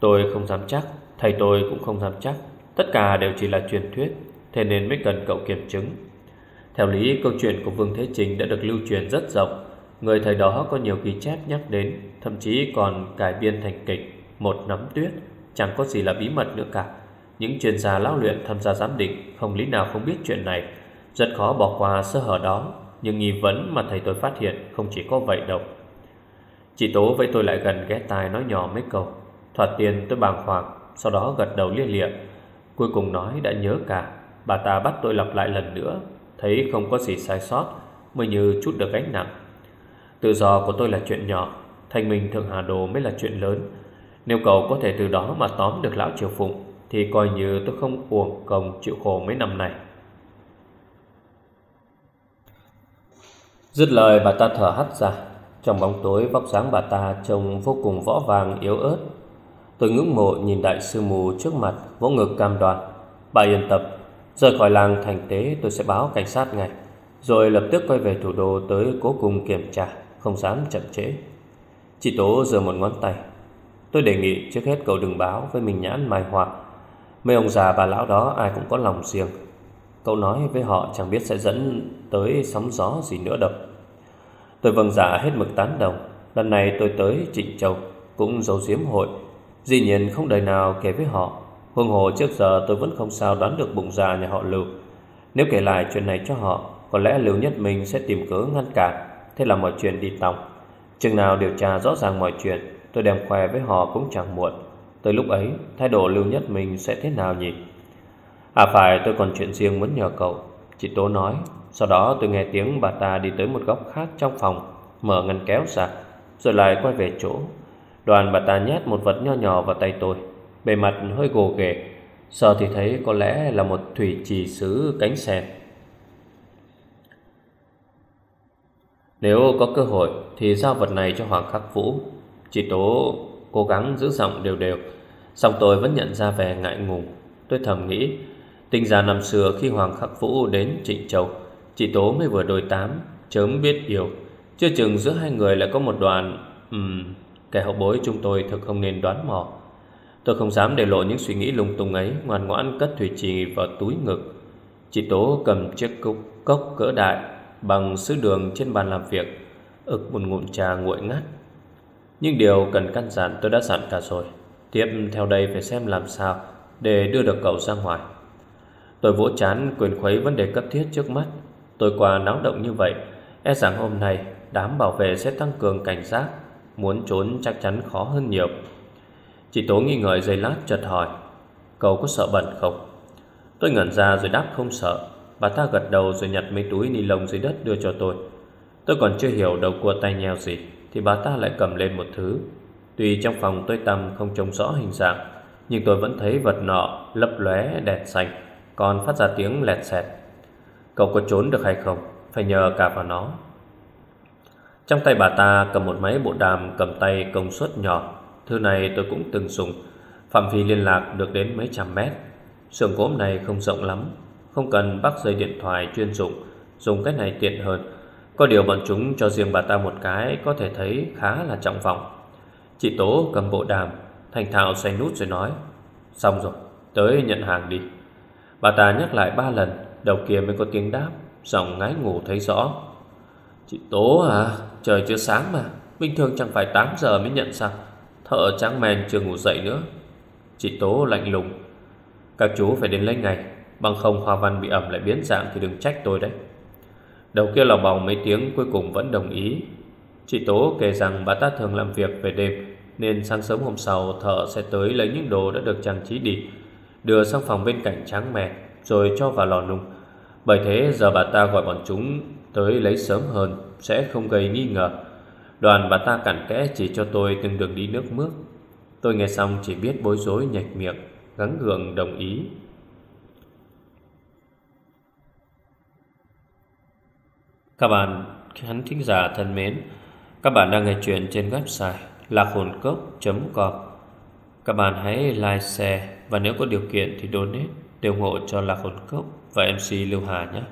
Tôi không dám chắc, Thầy tôi cũng không dám chắc. Tất cả đều chỉ là truyền thuyết, Thế nên mới cần cậu kiểm chứng. Theo lý, câu chuyện của Vương Thế Trình đã được lưu truyền rất rộng. Người thời đó có nhiều ghi chép nhắc đến, Thậm chí còn cải biên thành kịch Một nắm tuyết, Chẳng có gì là bí mật nữa cả. Những chuyên gia lão luyện tham gia giám định Không lý nào không biết chuyện này. Rất khó bỏ qua sơ hở đó, Nhưng nghi vấn mà thầy tôi phát hiện Không chỉ có vậy đâu. Chị Tố với tôi lại gần ghé tai nói nhỏ mấy câu. Thoạt tiền tôi bàng hoàng, Sau đó gật đầu liên liệ Cuối cùng nói đã nhớ cả. Bà ta bắt tôi lặp lại lần nữa. Thấy không có gì sai sót, Mới như chút được gánh nặng. Tự do của tôi là chuyện nhỏ Thành minh thượng hà đồ mới là chuyện lớn. Nếu cậu có thể từ đó mà tóm được lão triều phụng thì coi như tôi không uổng công chịu khổ mấy năm này. Dứt lời, bà ta thở hắt ra. Trong bóng tối, vóc dáng bà ta trông vô cùng võ vàng, yếu ớt. Tôi ngưỡng mộ nhìn đại sư mù trước mặt, Vỗ ngực cam đoan. Bà yên tâm, Rời khỏi làng thành tế, tôi sẽ báo cảnh sát ngay. Rồi lập tức quay về thủ đô tới cố cùng kiểm tra, Không dám chậm trễ. Chị Tố giơ một ngón tay. Tôi đề nghị trước hết cậu đừng báo với mình nhãn mai hoa Mấy ông già bà lão đó ai cũng có lòng riêng. Câu nói với họ chẳng biết sẽ dẫn tới sóng gió gì nữa đâu. Tôi vâng dạ hết mực tán đồng. Lần này tôi tới Trịnh Châu, Cũng giấu giếm hội. Dĩ nhiên không đời nào kể với họ. Huống hồ trước giờ tôi vẫn không sao đoán được bụng già nhà họ Lưu. Nếu kể lại chuyện này cho họ, Có lẽ Lưu Nhất Minh sẽ tìm cớ ngăn cản. Thế là mọi chuyện đi tòng. Chừng nào điều tra rõ ràng mọi chuyện, Tôi đem khoe với họ cũng chẳng muộn. Tới lúc ấy, thái độ Lưu Nhất Minh sẽ thế nào nhỉ? À phải, tôi còn chuyện riêng muốn nhờ cậu. Chị Tố nói. Sau đó tôi nghe tiếng bà ta đi tới một góc khác trong phòng, Mở ngăn kéo ra, Rồi lại quay về chỗ. Đoàn bà ta nhét một vật nho nhỏ vào tay tôi. Bề mặt hơi gồ ghề, Sợ thì thấy có lẽ là một thủy trì sứ cánh sen. Nếu có cơ hội Thì giao vật này cho Hoàng Khắc Vũ. Chị Tố cố gắng giữ giọng đều đều. Xong tôi vẫn nhận ra vẻ ngại ngùng. Tôi thầm nghĩ Tình già năm xưa khi Hoàng Khắc Vũ đến Trịnh Châu Chị Tố mới vừa đôi tám Chớm biết yêu Chưa chừng giữa hai người lại có một đoàn, um, Kẻ hậu bối chúng tôi thực không nên đoán mò. Tôi không dám để lộ những suy nghĩ lung tung ấy Ngoan ngoãn cất thủy trì vào túi ngực. Chị Tố cầm chiếc cốc, cốc cỡ đại Bằng sứ đường trên bàn làm việc ực một ngụm trà nguội ngắt. Nhưng điều cần căn dặn tôi đã dặn cả rồi. Tiếp theo đây phải xem làm sao Để đưa được cậu ra ngoài. Tôi vỗ chán, quyền khuấy vấn đề cấp thiết trước mắt. Tôi qua náo động như vậy E rằng hôm nay Đám bảo vệ sẽ tăng cường cảnh giác, Muốn trốn chắc chắn khó hơn nhiều. Chị Tố nghi ngợi giây lát, chợt hỏi, Cậu có sợ bẩn không? Tôi ngẩn ra rồi đáp, không sợ. Bà ta gật đầu rồi nhặt mấy túi ni lông dưới đất đưa cho tôi. Tôi còn chưa hiểu đầu cua tay nheo gì. Thì bà ta lại cầm lên một thứ. Tuy trong phòng tôi tầm không trông rõ hình dạng, Nhưng tôi vẫn thấy vật nọ lấp lóe, đèn xanh, Còn phát ra tiếng lẹt xẹt. Cậu có trốn được hay không? Phải nhờ cả vào nó. Trong tay bà ta cầm một máy bộ đàm cầm tay công suất nhỏ. Thứ này tôi cũng từng dùng. Phạm vi liên lạc được đến mấy trăm mét. Sườn gốm này không rộng lắm. Không cần bắt dây điện thoại chuyên dụng. Dùng cái này tiện hơn. Có điều bọn chúng cho riêng bà ta một cái Có thể thấy khá là trọng vọng. Chị Tố cầm bộ đàm Thành thạo xoay nút rồi nói Xong rồi, tới nhận hàng đi. Bà ta nhắc lại ba lần Đầu kia mới có tiếng đáp Giọng ngái ngủ thấy rõ. Chị Tố à, trời chưa sáng mà Bình thường chẳng phải 8 giờ mới nhận sao? Thợ trắng men chưa ngủ dậy nữa. Chị Tố lạnh lùng Các chú phải đến lấy ngày Bằng không Hoa Văn bị ẩm lại biến dạng Thì đừng trách tôi đấy. Đầu kia lò bòng mấy tiếng cuối cùng vẫn đồng ý. Chị Tố kể rằng bà ta thường làm việc về đêm, Nên sáng sớm hôm sau thợ sẽ tới lấy những đồ đã được trang trí đi, Đưa sang phòng bên cạnh tráng mẹ, Rồi cho vào lò nung. Bởi thế giờ bà ta gọi bọn chúng tới lấy sớm hơn, Sẽ không gây nghi ngờ. Đoàn bà ta cặn kẽ chỉ cho tôi từng đường đi nước mướt. Tôi nghe xong chỉ biết bối rối nhạch miệng, Gắng gượng đồng ý. Các bạn khán thính giả thân mến Các bạn đang nghe chuyện trên website lạc hồn cốc.com Các bạn hãy like, share Và nếu có điều kiện thì donate để ủng hộ cho Lạc Hồn Cốc và MC Lưu Hà nhé.